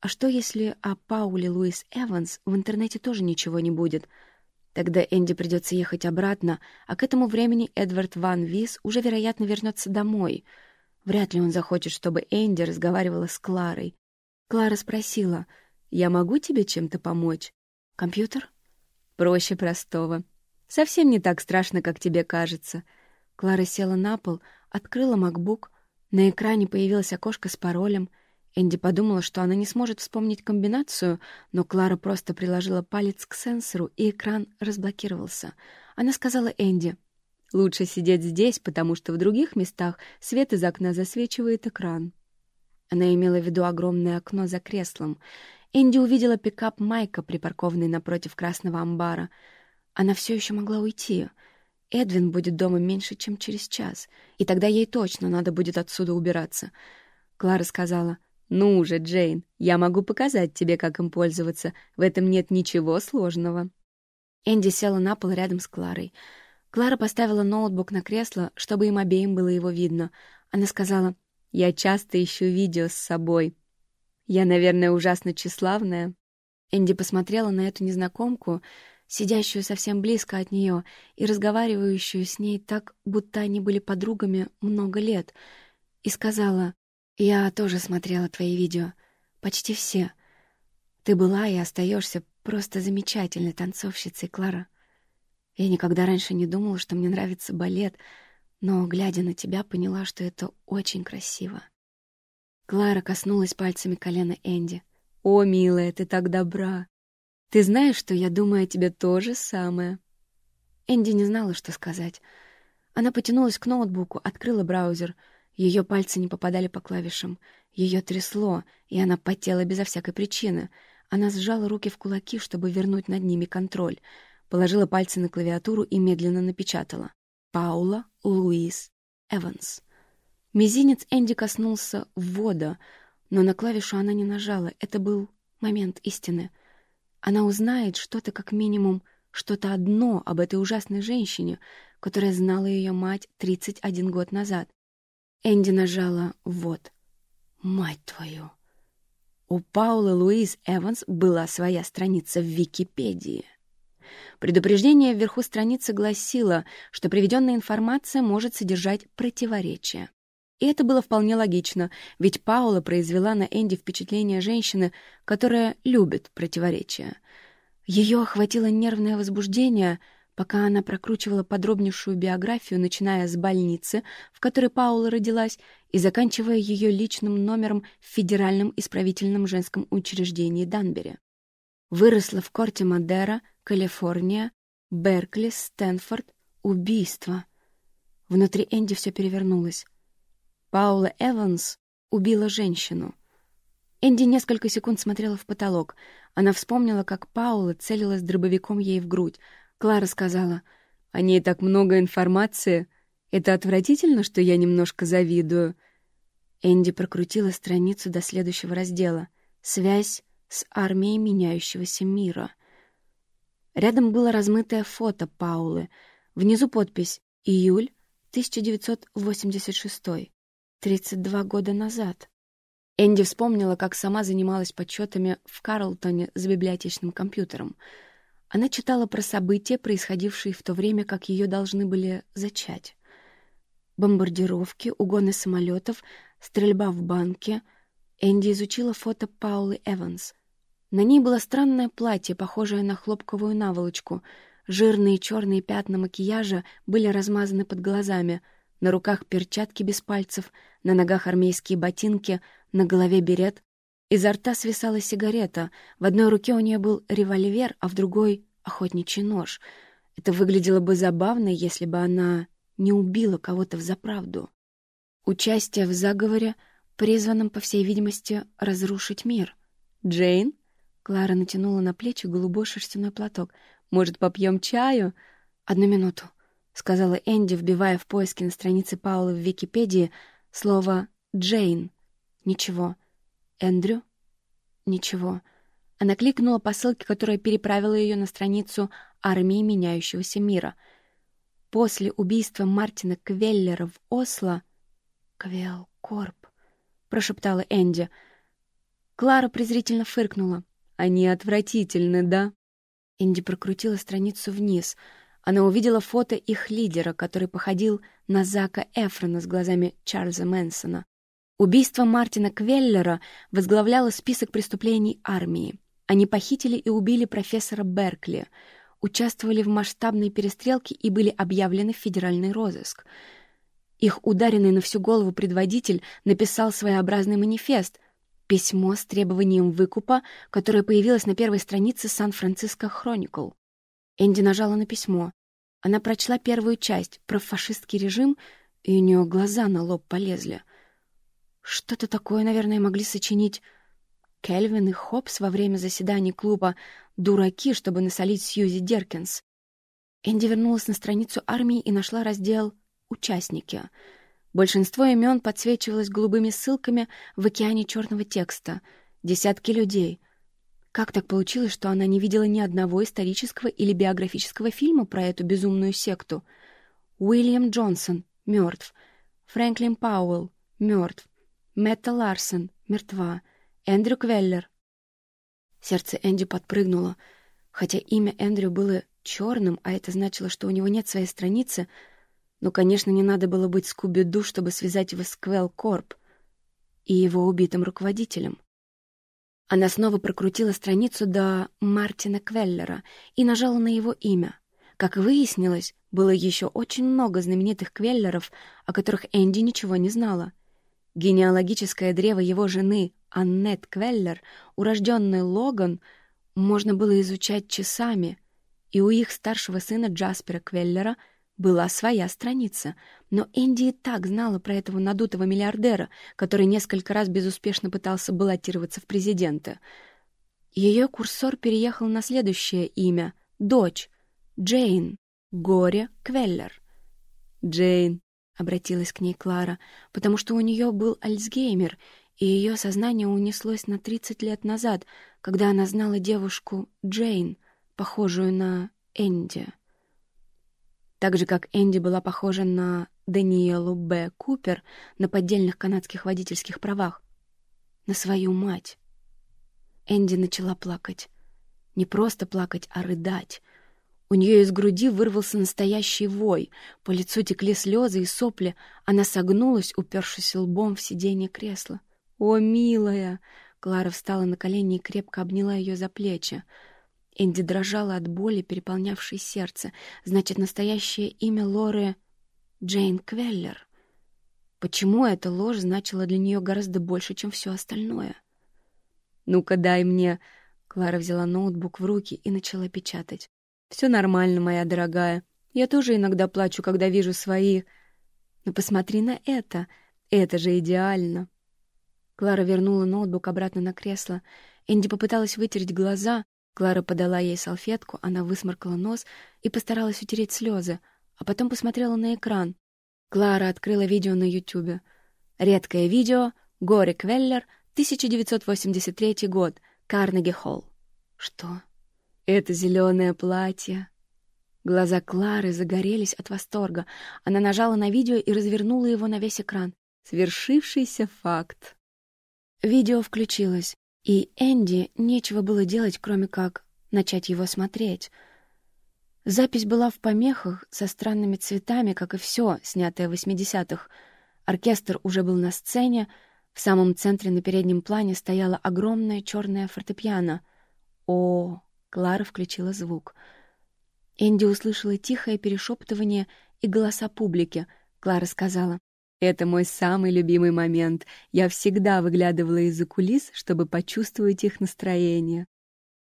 А что, если о Пауле Луис Эванс в интернете тоже ничего не будет — Тогда Энди придется ехать обратно, а к этому времени Эдвард Ван Вис уже, вероятно, вернется домой. Вряд ли он захочет, чтобы Энди разговаривала с Кларой. Клара спросила, «Я могу тебе чем-то помочь?» «Компьютер?» «Проще простого. Совсем не так страшно, как тебе кажется». Клара села на пол, открыла MacBook. На экране появилось окошко с паролем. Энди подумала, что она не сможет вспомнить комбинацию, но Клара просто приложила палец к сенсору, и экран разблокировался. Она сказала Энди, «Лучше сидеть здесь, потому что в других местах свет из окна засвечивает экран». Она имела в виду огромное окно за креслом. Энди увидела пикап Майка, припаркованный напротив красного амбара. Она все еще могла уйти. Эдвин будет дома меньше, чем через час, и тогда ей точно надо будет отсюда убираться. Клара сказала, «Ну уже, Джейн, я могу показать тебе, как им пользоваться. В этом нет ничего сложного». Энди села на пол рядом с Кларой. Клара поставила ноутбук на кресло, чтобы им обеим было его видно. Она сказала, «Я часто ищу видео с собой. Я, наверное, ужасно тщеславная». Энди посмотрела на эту незнакомку, сидящую совсем близко от нее и разговаривающую с ней так, будто они были подругами много лет, и сказала, я тоже смотрела твои видео. Почти все. Ты была и остаешься просто замечательной танцовщицей, Клара. Я никогда раньше не думала, что мне нравится балет, но, глядя на тебя, поняла, что это очень красиво. Клара коснулась пальцами колена Энди. «О, милая, ты так добра! Ты знаешь, что я думаю о тебе то же самое?» Энди не знала, что сказать. Она потянулась к ноутбуку, открыла браузер — ее пальцы не попадали по клавишам. Ее трясло, и она потела безо всякой причины. Она сжала руки в кулаки, чтобы вернуть над ними контроль. Положила пальцы на клавиатуру и медленно напечатала. Паула Луис Эванс. Мизинец Энди коснулся ввода, но на клавишу она не нажала. Это был момент истины. Она узнает что-то как минимум, что-то одно об этой ужасной женщине, которая знала ее мать 31 год назад. Энди нажала «Вот». Мать твою! У Паулы Луиз Эванс была своя страница в Википедии. Предупреждение вверху страницы гласило, что приведенная информация может содержать противоречия. И это было вполне логично, ведь Паула произвела на Энди впечатление женщины, которая любит противоречия. Ее охватило нервное возбуждение — Пока она прокручивала подробнейшую биографию, начиная с больницы, в которой Паула родилась, и заканчивая ее личным номером в Федеральном исправительном женском учреждении Данбери. Выросла в Корте Мадера, Калифорния, Беркли, Стэнфорд. Убийство. Внутри Энди все перевернулось. Паула Эванс убила женщину. Энди несколько секунд смотрела в потолок. Она вспомнила, как Паула целилась дробовиком ей в грудь, Клара сказала, «О ней так много информации. Это отвратительно, что я немножко завидую». Энди прокрутила страницу до следующего раздела «Связь с армией меняющегося мира». Рядом было размытое фото Паулы. Внизу подпись «Июль 1986, 32 года назад». Энди вспомнила, как сама занималась подсчетами в Карлтоне с библиотечным компьютером — она читала про события, происходившие в то время, как ее должны были зачать. Бомбардировки, угоны самолетов, стрельба в банке. Энди изучила фото Паулы Эванс. На ней было странное платье, похожее на хлопковую наволочку. Жирные черные пятна макияжа были размазаны под глазами. На руках перчатки без пальцев, на ногах армейские ботинки, на голове берет, Изо рта свисала сигарета, в одной руке у нее был револьвер, а в другой — охотничий нож. Это выглядело бы забавно, если бы она не убила кого-то взаправду. Участие в заговоре, призванном, по всей видимости, разрушить мир. «Джейн?» Клара натянула на плечи голубой шерстяной платок. «Может, попьем чаю?» «Одну минуту», — сказала Энди, вбивая в поиски на странице Паула в Википедии слово «Джейн». «Ничего». Эндрю? Ничего. Она кликнула по ссылке, которая переправила ее на страницу армии меняющегося мира. После убийства Мартина Квеллера в Осло... «Квелкорп», — прошептала Энди. Клара презрительно фыркнула. «Они отвратительны, да?» Энди прокрутила страницу вниз. Она увидела фото их лидера, который походил на Зака Эфрона с глазами Чарльза Мэнсона. Убийство Мартина Квеллера возглавляло список преступлений армии. Они похитили и убили профессора Беркли, участвовали в масштабной перестрелке и были объявлены в федеральный розыск. Их ударенный на всю голову предводитель написал своеобразный манифест. Письмо с требованием выкупа, которое появилось на первой странице Сан-Франциско Хроникл. Энди нажала на письмо. Она прочла первую часть про фашистский режим, и у нее глаза на лоб полезли. Что-то такое, наверное, могли сочинить Кельвин и Хопс во время заседаний клуба «Дураки», чтобы насолить Сьюзи Деркинс. Энди вернулась на страницу армии и нашла раздел «Участники». Большинство имен подсвечивалось голубыми ссылками в океане черного текста. Десятки людей. Как так получилось, что она не видела ни одного исторического или биографического фильма про эту безумную секту? Уильям Джонсон — мертв. Фрэнклин Пауэлл — мертв. Мэтта Ларсон — мертва. Эндрю Квеллер. Сердце Энди подпрыгнуло. Хотя имя Эндрю было черным, а это значило, что у него нет своей страницы — но, конечно, не надо было быть Скуби-Ду, чтобы связать его с Квелл Корп и его убитым руководителем. Она снова прокрутила страницу до Мартина Квеллера и нажала на его имя. Как выяснилось, было еще очень много знаменитых Квеллеров, о которых Энди ничего не знала. Генеалогическое древо его жены Аннет Квеллер, урожденный Логан, можно было изучать часами, и у их старшего сына Джаспера Квеллера — была своя страница, но Энди и так знала про этого надутого миллиардера, который несколько раз безуспешно пытался баллотироваться в президенты. Ее курсор переехал на следующее имя — дочь, Джейн, Горе Квеллер. «Джейн», — обратилась к ней Клара, потому что у нее был Альцгеймер, и ее сознание унеслось на 30 лет назад, когда она знала девушку Джейн, похожую на Энди. Так же, как Энди была похожа на Даниэлу Б. Купер на поддельных канадских водительских правах. На свою мать. Энди начала плакать. Не просто плакать, а рыдать. У нее из груди вырвался настоящий вой. По лицу текли слезы и сопли. Она согнулась, упершись лбом в сиденье кресла. «О, милая!» Клара встала на колени и крепко обняла ее за плечи. Энди дрожала от боли, переполнявшей сердце. Значит, настоящее имя Лоры — Джейн Квеллер. Почему эта ложь значила для нее гораздо больше, чем все остальное? «Ну-ка, дай мне...» Клара взяла ноутбук в руки и начала печатать. «Все нормально, моя дорогая. Я тоже иногда плачу, когда вижу свои... Но посмотри на это. Это же идеально!» Клара вернула ноутбук обратно на кресло. Энди попыталась вытереть глаза, Клара подала ей салфетку, она высморкала нос и постаралась утереть слезы, а потом посмотрела на экран. Клара открыла видео на Ютубе. Редкое видео «Гори Квеллер, 1983 год, Карнеги Холл». Что? Это зеленое платье. Глаза Клары загорелись от восторга. Она нажала на видео и развернула его на весь экран. Свершившийся факт. Видео включилось. И Энди нечего было делать, кроме как начать его смотреть. Запись была в помехах, со странными цветами, как и все, снятое в 80-х. Оркестр уже был на сцене, в самом центре на переднем плане стояла огромная черная фортепиано. О, Клара включила звук. Энди услышала тихое перешептывание и голоса публики. Клара сказала, это мой самый любимый момент. Я всегда выглядывала из-за кулис, чтобы почувствовать их настроение.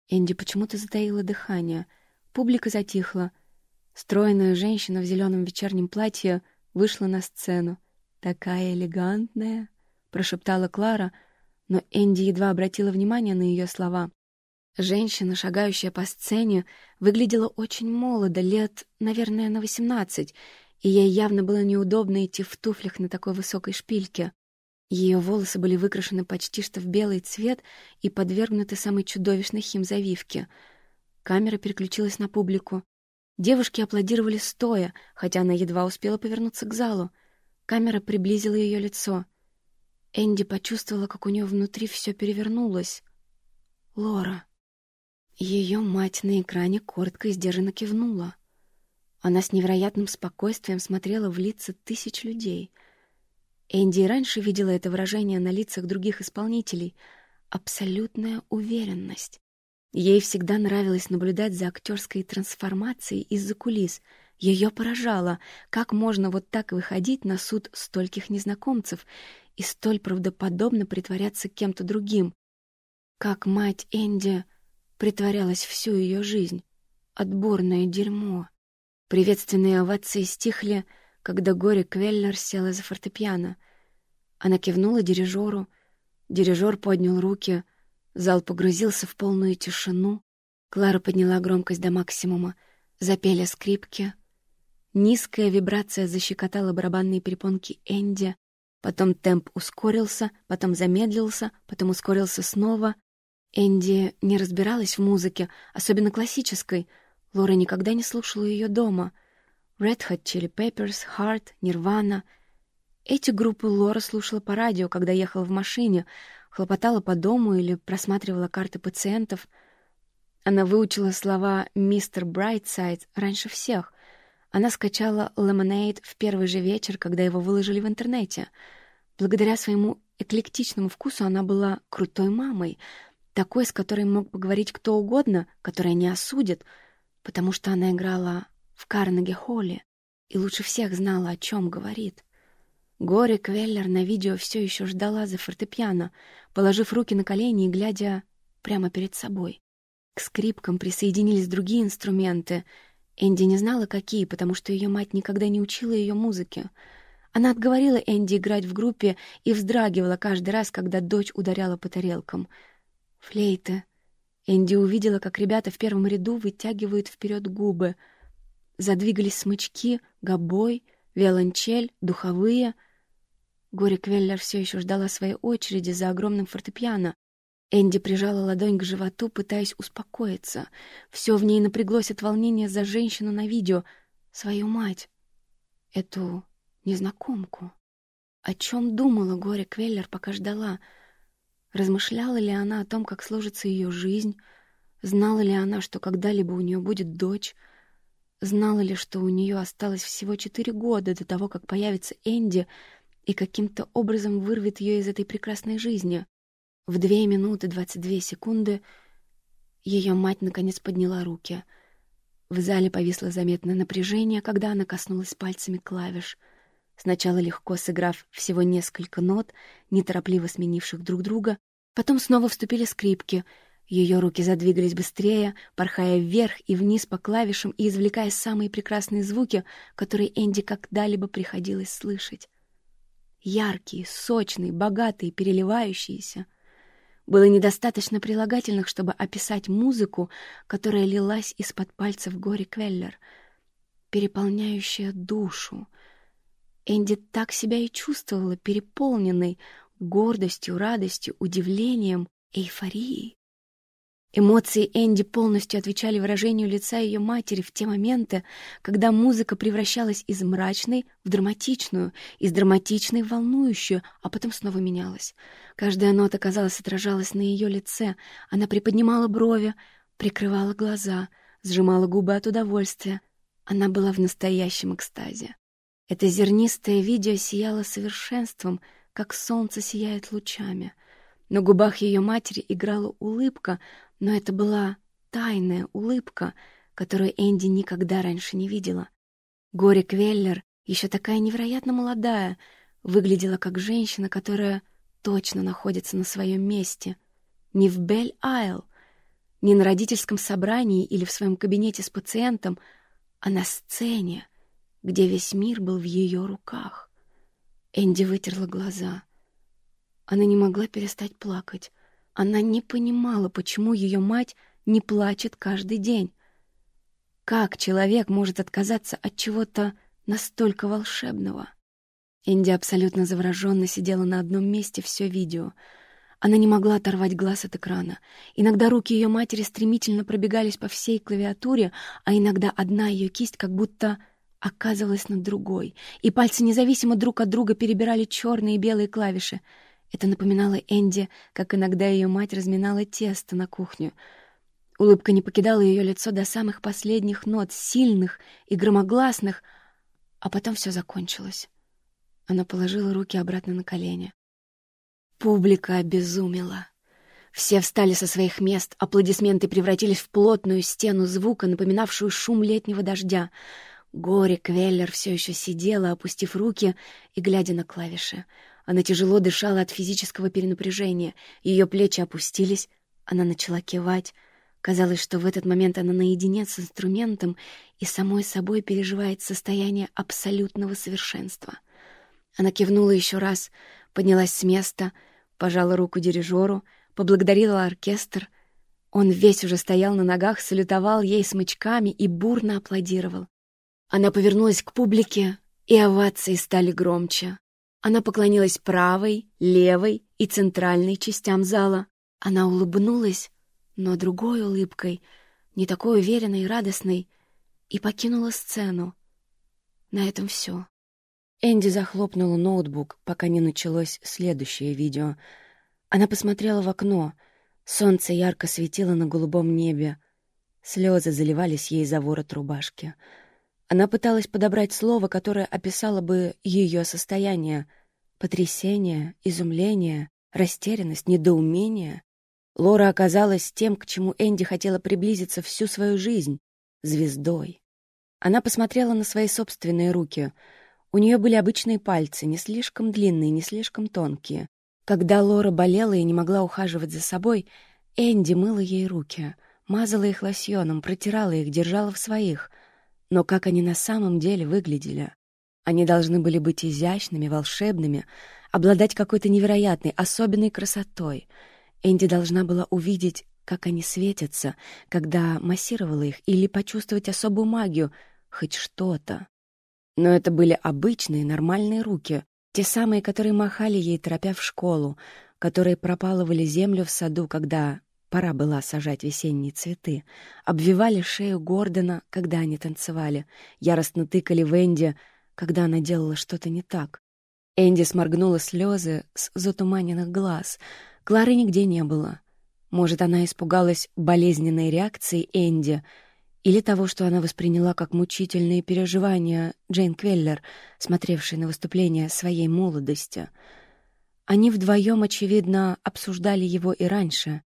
Энди почему-то затаила дыхание. Публика затихла. Стройная женщина в зеленом вечернем платье вышла на сцену. «Такая элегантная!» — прошептала Клара, но Энди едва обратила внимание на ее слова. Женщина, шагающая по сцене, выглядела очень молодо, лет, наверное, на восемнадцать, и ей явно было неудобно идти в туфлях на такой высокой шпильке. Ее волосы были выкрашены почти что в белый цвет и подвергнуты самой чудовищной химзавивке. Камера переключилась на публику. Девушки аплодировали стоя, хотя она едва успела повернуться к залу. Камера приблизила ее лицо. Энди почувствовала, как у нее внутри все перевернулось. Лора. Ее мать на экране коротко и сдержанно кивнула. Она с невероятным спокойствием смотрела в лица тысяч людей. Энди раньше видела это выражение на лицах других исполнителей. Абсолютная уверенность. Ей всегда нравилось наблюдать за актерской трансформацией из-за кулис. Ее поражало, как можно вот так выходить на суд стольких незнакомцев и столь правдоподобно притворяться кем-то другим. Как мать Энди притворялась всю ее жизнь. Отборное дерьмо. Приветственные овации стихли, когда Гори Квеллер села за фортепиано. Она кивнула дирижеру. Дирижер поднял руки. Зал погрузился в полную тишину. Клара подняла громкость до максимума. Запели скрипки — Низкая вибрация защекотала барабанные перепонки Энди. Потом темп ускорился, потом замедлился, потом ускорился снова. Энди не разбиралась в музыке, особенно классической. Лора никогда не слушала ее дома. Red Hot Chili Peppers, Heart, Nirvana. Эти группы Лора слушала по радио, когда ехала в машине, хлопотала по дому или просматривала карты пациентов. Она выучила слова «Мистер Брайтсайд» раньше всех, она скачала Lemonade в первый же вечер, когда его выложили в интернете. Благодаря своему эклектичному вкусу она была крутой мамой, такой, с которой мог поговорить кто угодно, которая не осудит, потому что она играла в Карнеге-Холле и лучше всех знала, о чем говорит. Гори Квеллер на видео все еще ждала за фортепиано, положив руки на колени и глядя прямо перед собой. К скрипкам присоединились другие инструменты — Энди не знала, какие, потому что ее мать никогда не учила ее музыке. Она отговорила Энди играть в группе и вздрагивала каждый раз, когда дочь ударяла по тарелкам. Флейта. Энди увидела, как ребята в первом ряду вытягивают вперед губы. Задвигались смычки, гобой, виолончель, духовые. Гори Квеллер все еще ждала своей очереди за огромным фортепиано, Энди прижала ладонь к животу, пытаясь успокоиться. Все в ней напряглось от волнения за женщину на видео, свою мать, эту незнакомку. О чем думала горе Квеллер, пока ждала? Размышляла ли она о том, как сложится ее жизнь? Знала ли она, что когда-либо у нее будет дочь? Знала ли, что у нее осталось всего четыре года до того, как появится Энди и каким-то образом вырвет ее из этой прекрасной жизни? В две минуты двадцать две секунды ее мать наконец подняла руки. В зале повисло заметное напряжение, когда она коснулась пальцами клавиш. Сначала легко сыграв всего несколько нот, неторопливо сменивших друг друга, потом снова вступили скрипки. Ее руки задвигались быстрее, порхая вверх и вниз по клавишам и извлекая самые прекрасные звуки, которые Энди когда-либо приходилось слышать. Яркие, сочные, богатые, переливающиеся — было недостаточно прилагательных, чтобы описать музыку, которая лилась из-под пальцев Гори Квеллер, переполняющая душу. Энди так себя и чувствовала, переполненной гордостью, радостью, удивлением, эйфорией. Эмоции Энди полностью отвечали выражению лица ее матери в те моменты, когда музыка превращалась из мрачной в драматичную, из драматичной в волнующую, а потом снова менялась. Каждая нота, казалось, отражалась на ее лице. Она приподнимала брови, прикрывала глаза, сжимала губы от удовольствия. Она была в настоящем экстазе. Это зернистое видео сияло совершенством, как солнце сияет лучами. На губах ее матери играла улыбка, но это была тайная улыбка, которую Энди никогда раньше не видела. Гори Квеллер, еще такая невероятно молодая, выглядела как женщина, которая точно находится на своем месте. Не в Бель-Айл, не на родительском собрании или в своем кабинете с пациентом, а на сцене, где весь мир был в ее руках. Энди вытерла глаза. Она не могла перестать плакать. Она не понимала, почему ее мать не плачет каждый день. Как человек может отказаться от чего-то настолько волшебного? Энди абсолютно завороженно сидела на одном месте все видео. Она не могла оторвать глаз от экрана. Иногда руки ее матери стремительно пробегались по всей клавиатуре, а иногда одна ее кисть как будто оказывалась над другой, и пальцы независимо друг от друга перебирали черные и белые клавиши — это напоминало Энди, как иногда ее мать разминала тесто на кухню. Улыбка не покидала ее лицо до самых последних нот, сильных и громогласных, а потом все закончилось. Она положила руки обратно на колени. Публика обезумела. Все встали со своих мест, аплодисменты превратились в плотную стену звука, напоминавшую шум летнего дождя. Горе Квеллер все еще сидела, опустив руки и глядя на клавиши. Она тяжело дышала от физического перенапряжения. Ее плечи опустились, она начала кивать. Казалось, что в этот момент она наедине с инструментом и самой собой переживает состояние абсолютного совершенства. Она кивнула еще раз, поднялась с места, пожала руку дирижеру, поблагодарила оркестр. Он весь уже стоял на ногах, салютовал ей смычками и бурно аплодировал. Она повернулась к публике, и овации стали громче. Она поклонилась правой, левой и центральной частям зала. Она улыбнулась, но другой улыбкой, не такой уверенной и радостной, и покинула сцену. На этом все. Энди захлопнула ноутбук, пока не началось следующее видео. Она посмотрела в окно. Солнце ярко светило на голубом небе. Слезы заливались ей за ворот рубашки. Она пыталась подобрать слово, которое описало бы ее состояние. Потрясение, изумление, растерянность, недоумение. Лора оказалась тем, к чему Энди хотела приблизиться всю свою жизнь — звездой. Она посмотрела на свои собственные руки. У нее были обычные пальцы, не слишком длинные, не слишком тонкие. Когда Лора болела и не могла ухаживать за собой, Энди мыла ей руки, мазала их лосьоном, протирала их, держала в своих. Но как они на самом деле выглядели? Они должны были быть изящными, волшебными, обладать какой-то невероятной, особенной красотой — Энди должна была увидеть, как они светятся, когда массировала их, или почувствовать особую магию, хоть что-то. Но это были обычные, нормальные руки, те самые, которые махали ей, торопя в школу, которые пропалывали землю в саду, когда пора была сажать весенние цветы, обвивали шею Гордона, когда они танцевали, яростно тыкали Энди, когда она делала что-то не так. Энди сморгнула слезы с затуманенных глаз — Клары нигде не было. Может, она испугалась болезненной реакции Энди или того, что она восприняла как мучительные переживания Джейн Квеллер, смотревшей на выступление своей молодости. Они вдвоем, очевидно, обсуждали его и раньше.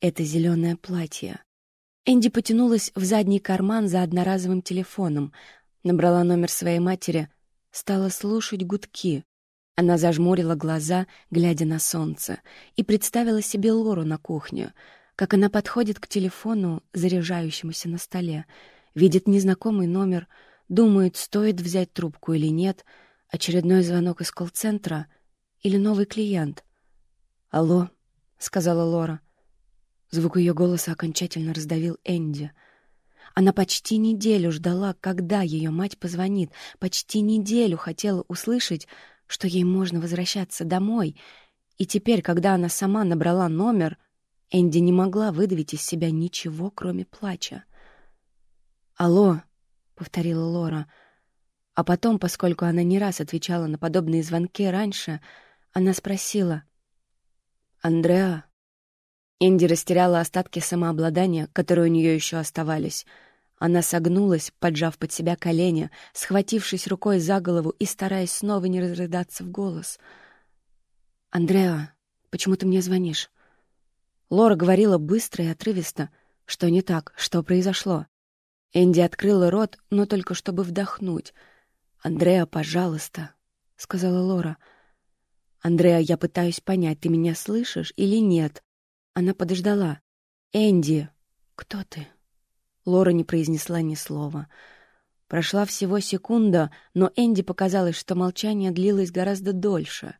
Это зеленое платье. Энди потянулась в задний карман за одноразовым телефоном, набрала номер своей матери, стала слушать гудки. Она зажмурила глаза, глядя на солнце, и представила себе Лору на кухне, как она подходит к телефону, заряжающемуся на столе, видит незнакомый номер, думает, стоит взять трубку или нет, очередной звонок из колл-центра или новый клиент. «Алло», — сказала Лора. Звук ее голоса окончательно раздавил Энди. Она почти неделю ждала, когда ее мать позвонит, почти неделю хотела услышать, что ей можно возвращаться домой, и теперь, когда она сама набрала номер, Энди не могла выдавить из себя ничего, кроме плача. «Алло», — повторила Лора, а потом, поскольку она не раз отвечала на подобные звонки раньше, она спросила «Андреа?» Энди растеряла остатки самообладания, которые у нее еще оставались — она согнулась, поджав под себя колени, схватившись рукой за голову и стараясь снова не разрыдаться в голос. «Андреа, почему ты мне звонишь?» Лора говорила быстро и отрывисто. «Что не так? Что произошло?» Энди открыла рот, но только чтобы вдохнуть. «Андреа, пожалуйста», — сказала Лора. «Андреа, я пытаюсь понять, ты меня слышишь или нет?» Она подождала. «Энди, кто ты?» Лора не произнесла ни слова. Прошла всего секунда, но Энди показалось, что молчание длилось гораздо дольше.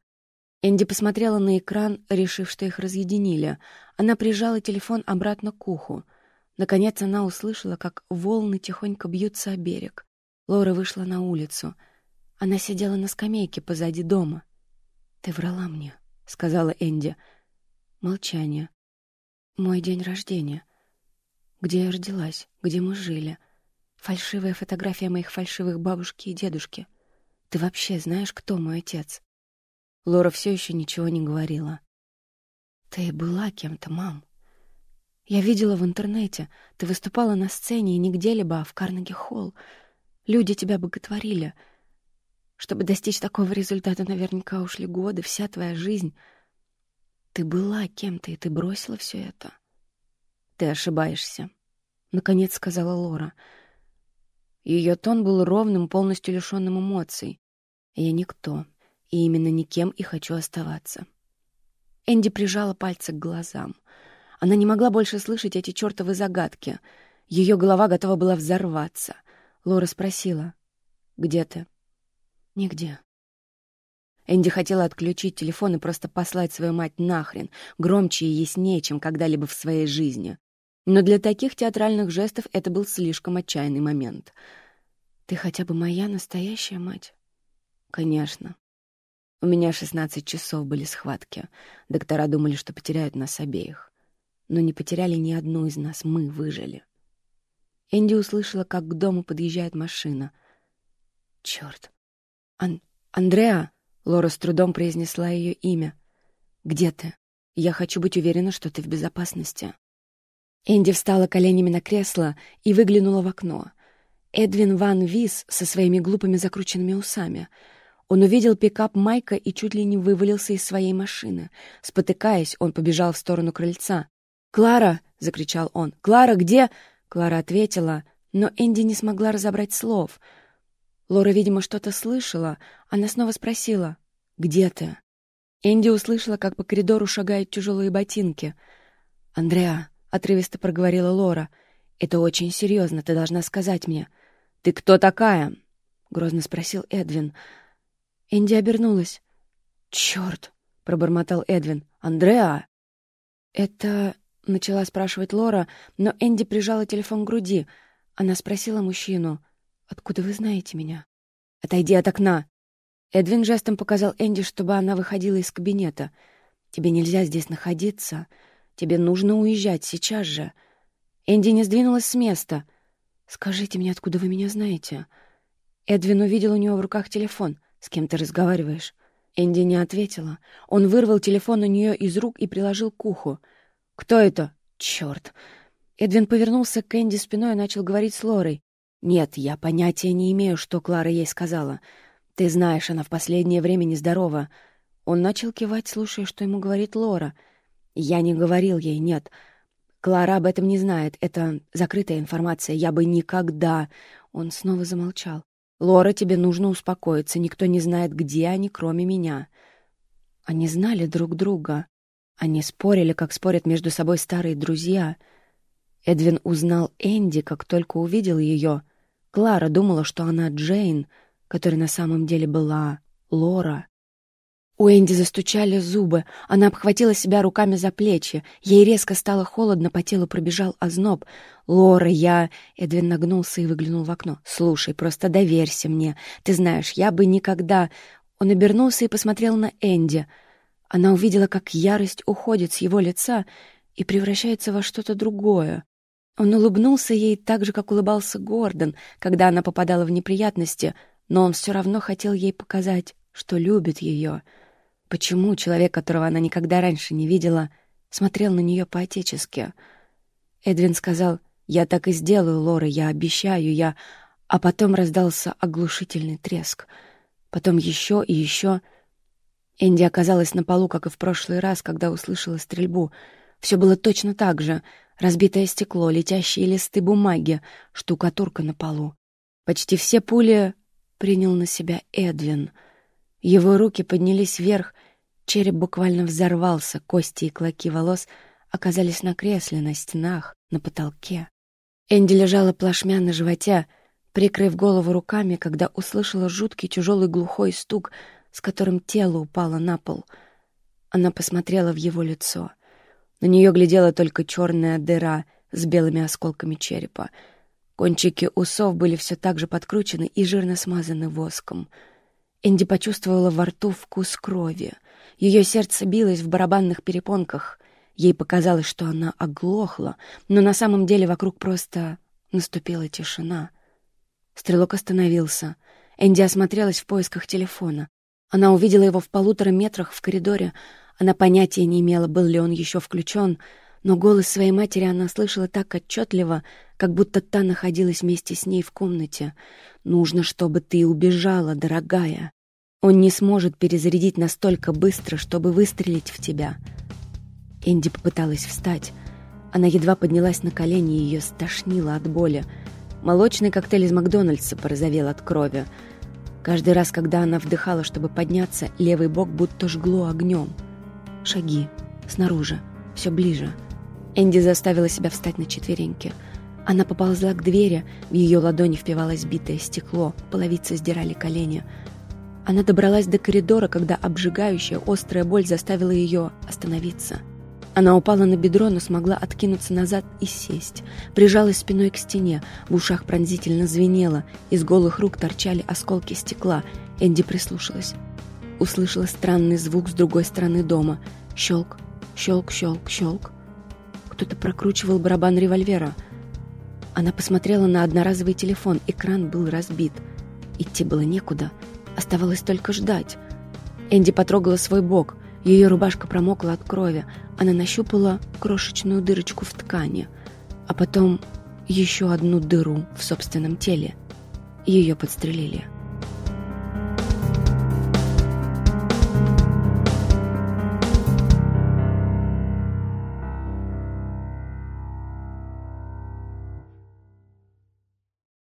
Энди посмотрела на экран, решив, что их разъединили. Она прижала телефон обратно к уху. Наконец она услышала, как волны тихонько бьются о берег. Лора вышла на улицу. Она сидела на скамейке позади дома. «Ты врала мне», — сказала Энди. Молчание. «Мой день рождения. Где я родилась, где мы жили. Фальшивая фотография моих фальшивых бабушки и дедушки. Ты вообще знаешь, кто мой отец?» Лора все еще ничего не говорила. «Ты была кем-то, мам. Я видела в интернете. Ты выступала на сцене и не где-либо, а в Карнеги-холл. Люди тебя боготворили. Чтобы достичь такого результата, наверняка ушли годы, вся твоя жизнь. Ты была кем-то, и ты бросила все это. «Ты ошибаешься», — наконец сказала Лора. Ее тон был ровным, полностью лишенным эмоций. Я никто, и именно никем и хочу оставаться. Энди прижала пальцы к глазам. Она не могла больше слышать эти чертовы загадки. Ее голова готова была взорваться. Лора спросила, «Где ты?» «Нигде». Энди хотела отключить телефон и просто послать свою мать нахрен, громче и яснее, чем когда-либо в своей жизни. Но для таких театральных жестов это был слишком отчаянный момент. «Ты хотя бы моя настоящая мать?» «Конечно». У меня 16 часов были схватки. Доктора думали, что потеряют нас обеих. Но не потеряли ни одну из нас, мы выжили. Энди услышала, как к дому подъезжает машина. Черт! Ан Андреа! Лора с трудом произнесла ее имя. «Где ты? Я хочу быть уверена, что ты в безопасности». Энди встала коленями на кресло и выглянула в окно. Эдвин Ван Вис со своими глупыми закрученными усами. Он увидел пикап Майка и чуть ли не вывалился из своей машины. Спотыкаясь, он побежал в сторону крыльца. «Клара!» — закричал он. «Клара, где?» Клара ответила, но Энди не смогла разобрать слов — Лора, видимо, что-то слышала. Она снова спросила, «Где ты?» Энди услышала, как по коридору шагают тяжелые ботинки. «Андреа», — отрывисто проговорила Лора, — «это очень серьезно, ты должна сказать мне». «Ты кто такая?» — грозно спросил Эдвин. Энди обернулась. «Черт!» — пробормотал Эдвин. «Андреа!» «Это...» — начала спрашивать Лора, но Энди прижала телефон к груди. Она спросила мужчину. «Откуда вы знаете меня?» «Отойди от окна!» Эдвин жестом показал Энди, чтобы она выходила из кабинета. «Тебе нельзя здесь находиться. Тебе нужно уезжать сейчас же». Энди не сдвинулась с места. «Скажите мне, откуда вы меня знаете?» Эдвин увидел у него в руках телефон. «С кем ты разговариваешь?» Энди не ответила. Он вырвал телефон у нее из рук и приложил к уху. «Кто это?» «Черт!» Эдвин повернулся к Энди спиной и начал говорить с Лорой. «Нет, я понятия не имею, что Клара ей сказала. Ты знаешь, она в последнее время нездорова». Он начал кивать, слушая, что ему говорит Лора. «Я не говорил ей, нет. Клара об этом не знает. Это закрытая информация. Я бы никогда...» Он снова замолчал. «Лора, тебе нужно успокоиться. Никто не знает, где они, кроме меня». Они знали друг друга. Они спорили, как спорят между собой старые друзья. Эдвин узнал Энди, как только увидел ее. Клара думала, что она Джейн, которая на самом деле была Лора. У Энди застучали зубы, она обхватила себя руками за плечи. Ей резко стало холодно, по телу пробежал озноб. «Лора, я...» Эдвин нагнулся и выглянул в окно. «Слушай, просто доверься мне. Ты знаешь, я бы никогда...» Он обернулся и посмотрел на Энди. Она увидела, как ярость уходит с его лица и превращается во что-то другое. Он улыбнулся ей так же, как улыбался Гордон, когда она попадала в неприятности, но он все равно хотел ей показать, что любит ее. Почему человек, которого она никогда раньше не видела, смотрел на нее по-отечески? Эдвин сказал, «Я так и сделаю, Лора, я обещаю, я...» А потом раздался оглушительный треск. Потом еще и еще... Энди оказалась на полу, как и в прошлый раз, когда услышала стрельбу. Все было точно так же — Разбитое стекло, летящие листы бумаги, штукатурка на полу. Почти все пули принял на себя Эдвин. Его руки поднялись вверх, череп буквально взорвался, кости и клоки волос оказались на кресле, на стенах, на потолке. Энди лежала плашмя на животе, прикрыв голову руками, когда услышала жуткий тяжелый глухой стук, с которым тело упало на пол. Она посмотрела в его лицо. На нее глядела только черная дыра с белыми осколками черепа. Кончики усов были все так же подкручены и жирно смазаны воском. Энди почувствовала во рту вкус крови. Ее сердце билось в барабанных перепонках. Ей показалось, что она оглохла, но на самом деле вокруг просто наступила тишина. Стрелок остановился. Энди осмотрелась в поисках телефона. Она увидела его в полутора метрах в коридоре, она понятия не имела, был ли он еще включен, но голос своей матери она слышала так отчетливо, как будто та находилась вместе с ней в комнате. «Нужно, чтобы ты убежала, дорогая. Он не сможет перезарядить настолько быстро, чтобы выстрелить в тебя». Энди попыталась встать. Она едва поднялась на колени, и ее стошнило от боли. Молочный коктейль из Макдональдса порозовел от крови. Каждый раз, когда она вдыхала, чтобы подняться, левый бок будто жгло огнем. Шаги. Снаружи. Все ближе. Энди заставила себя встать на четвереньки. Она поползла к двери, в ее ладони впивалось битое стекло, половицы сдирали колени. Она добралась до коридора, когда обжигающая острая боль заставила ее остановиться. Она упала на бедро, но смогла откинуться назад и сесть. Прижалась спиной к стене, в ушах пронзительно звенело, из голых рук торчали осколки стекла. Энди прислушалась. Услышала странный звук с другой стороны дома. Щелк, щелк, щелк, щелк. Кто-то прокручивал барабан револьвера. Она посмотрела на одноразовый телефон. Экран был разбит. Идти было некуда. Оставалось только ждать. Энди потрогала свой бок. Ее рубашка промокла от крови. Она нащупала крошечную дырочку в ткани, а потом еще одну дыру в собственном теле. Ее подстрелили.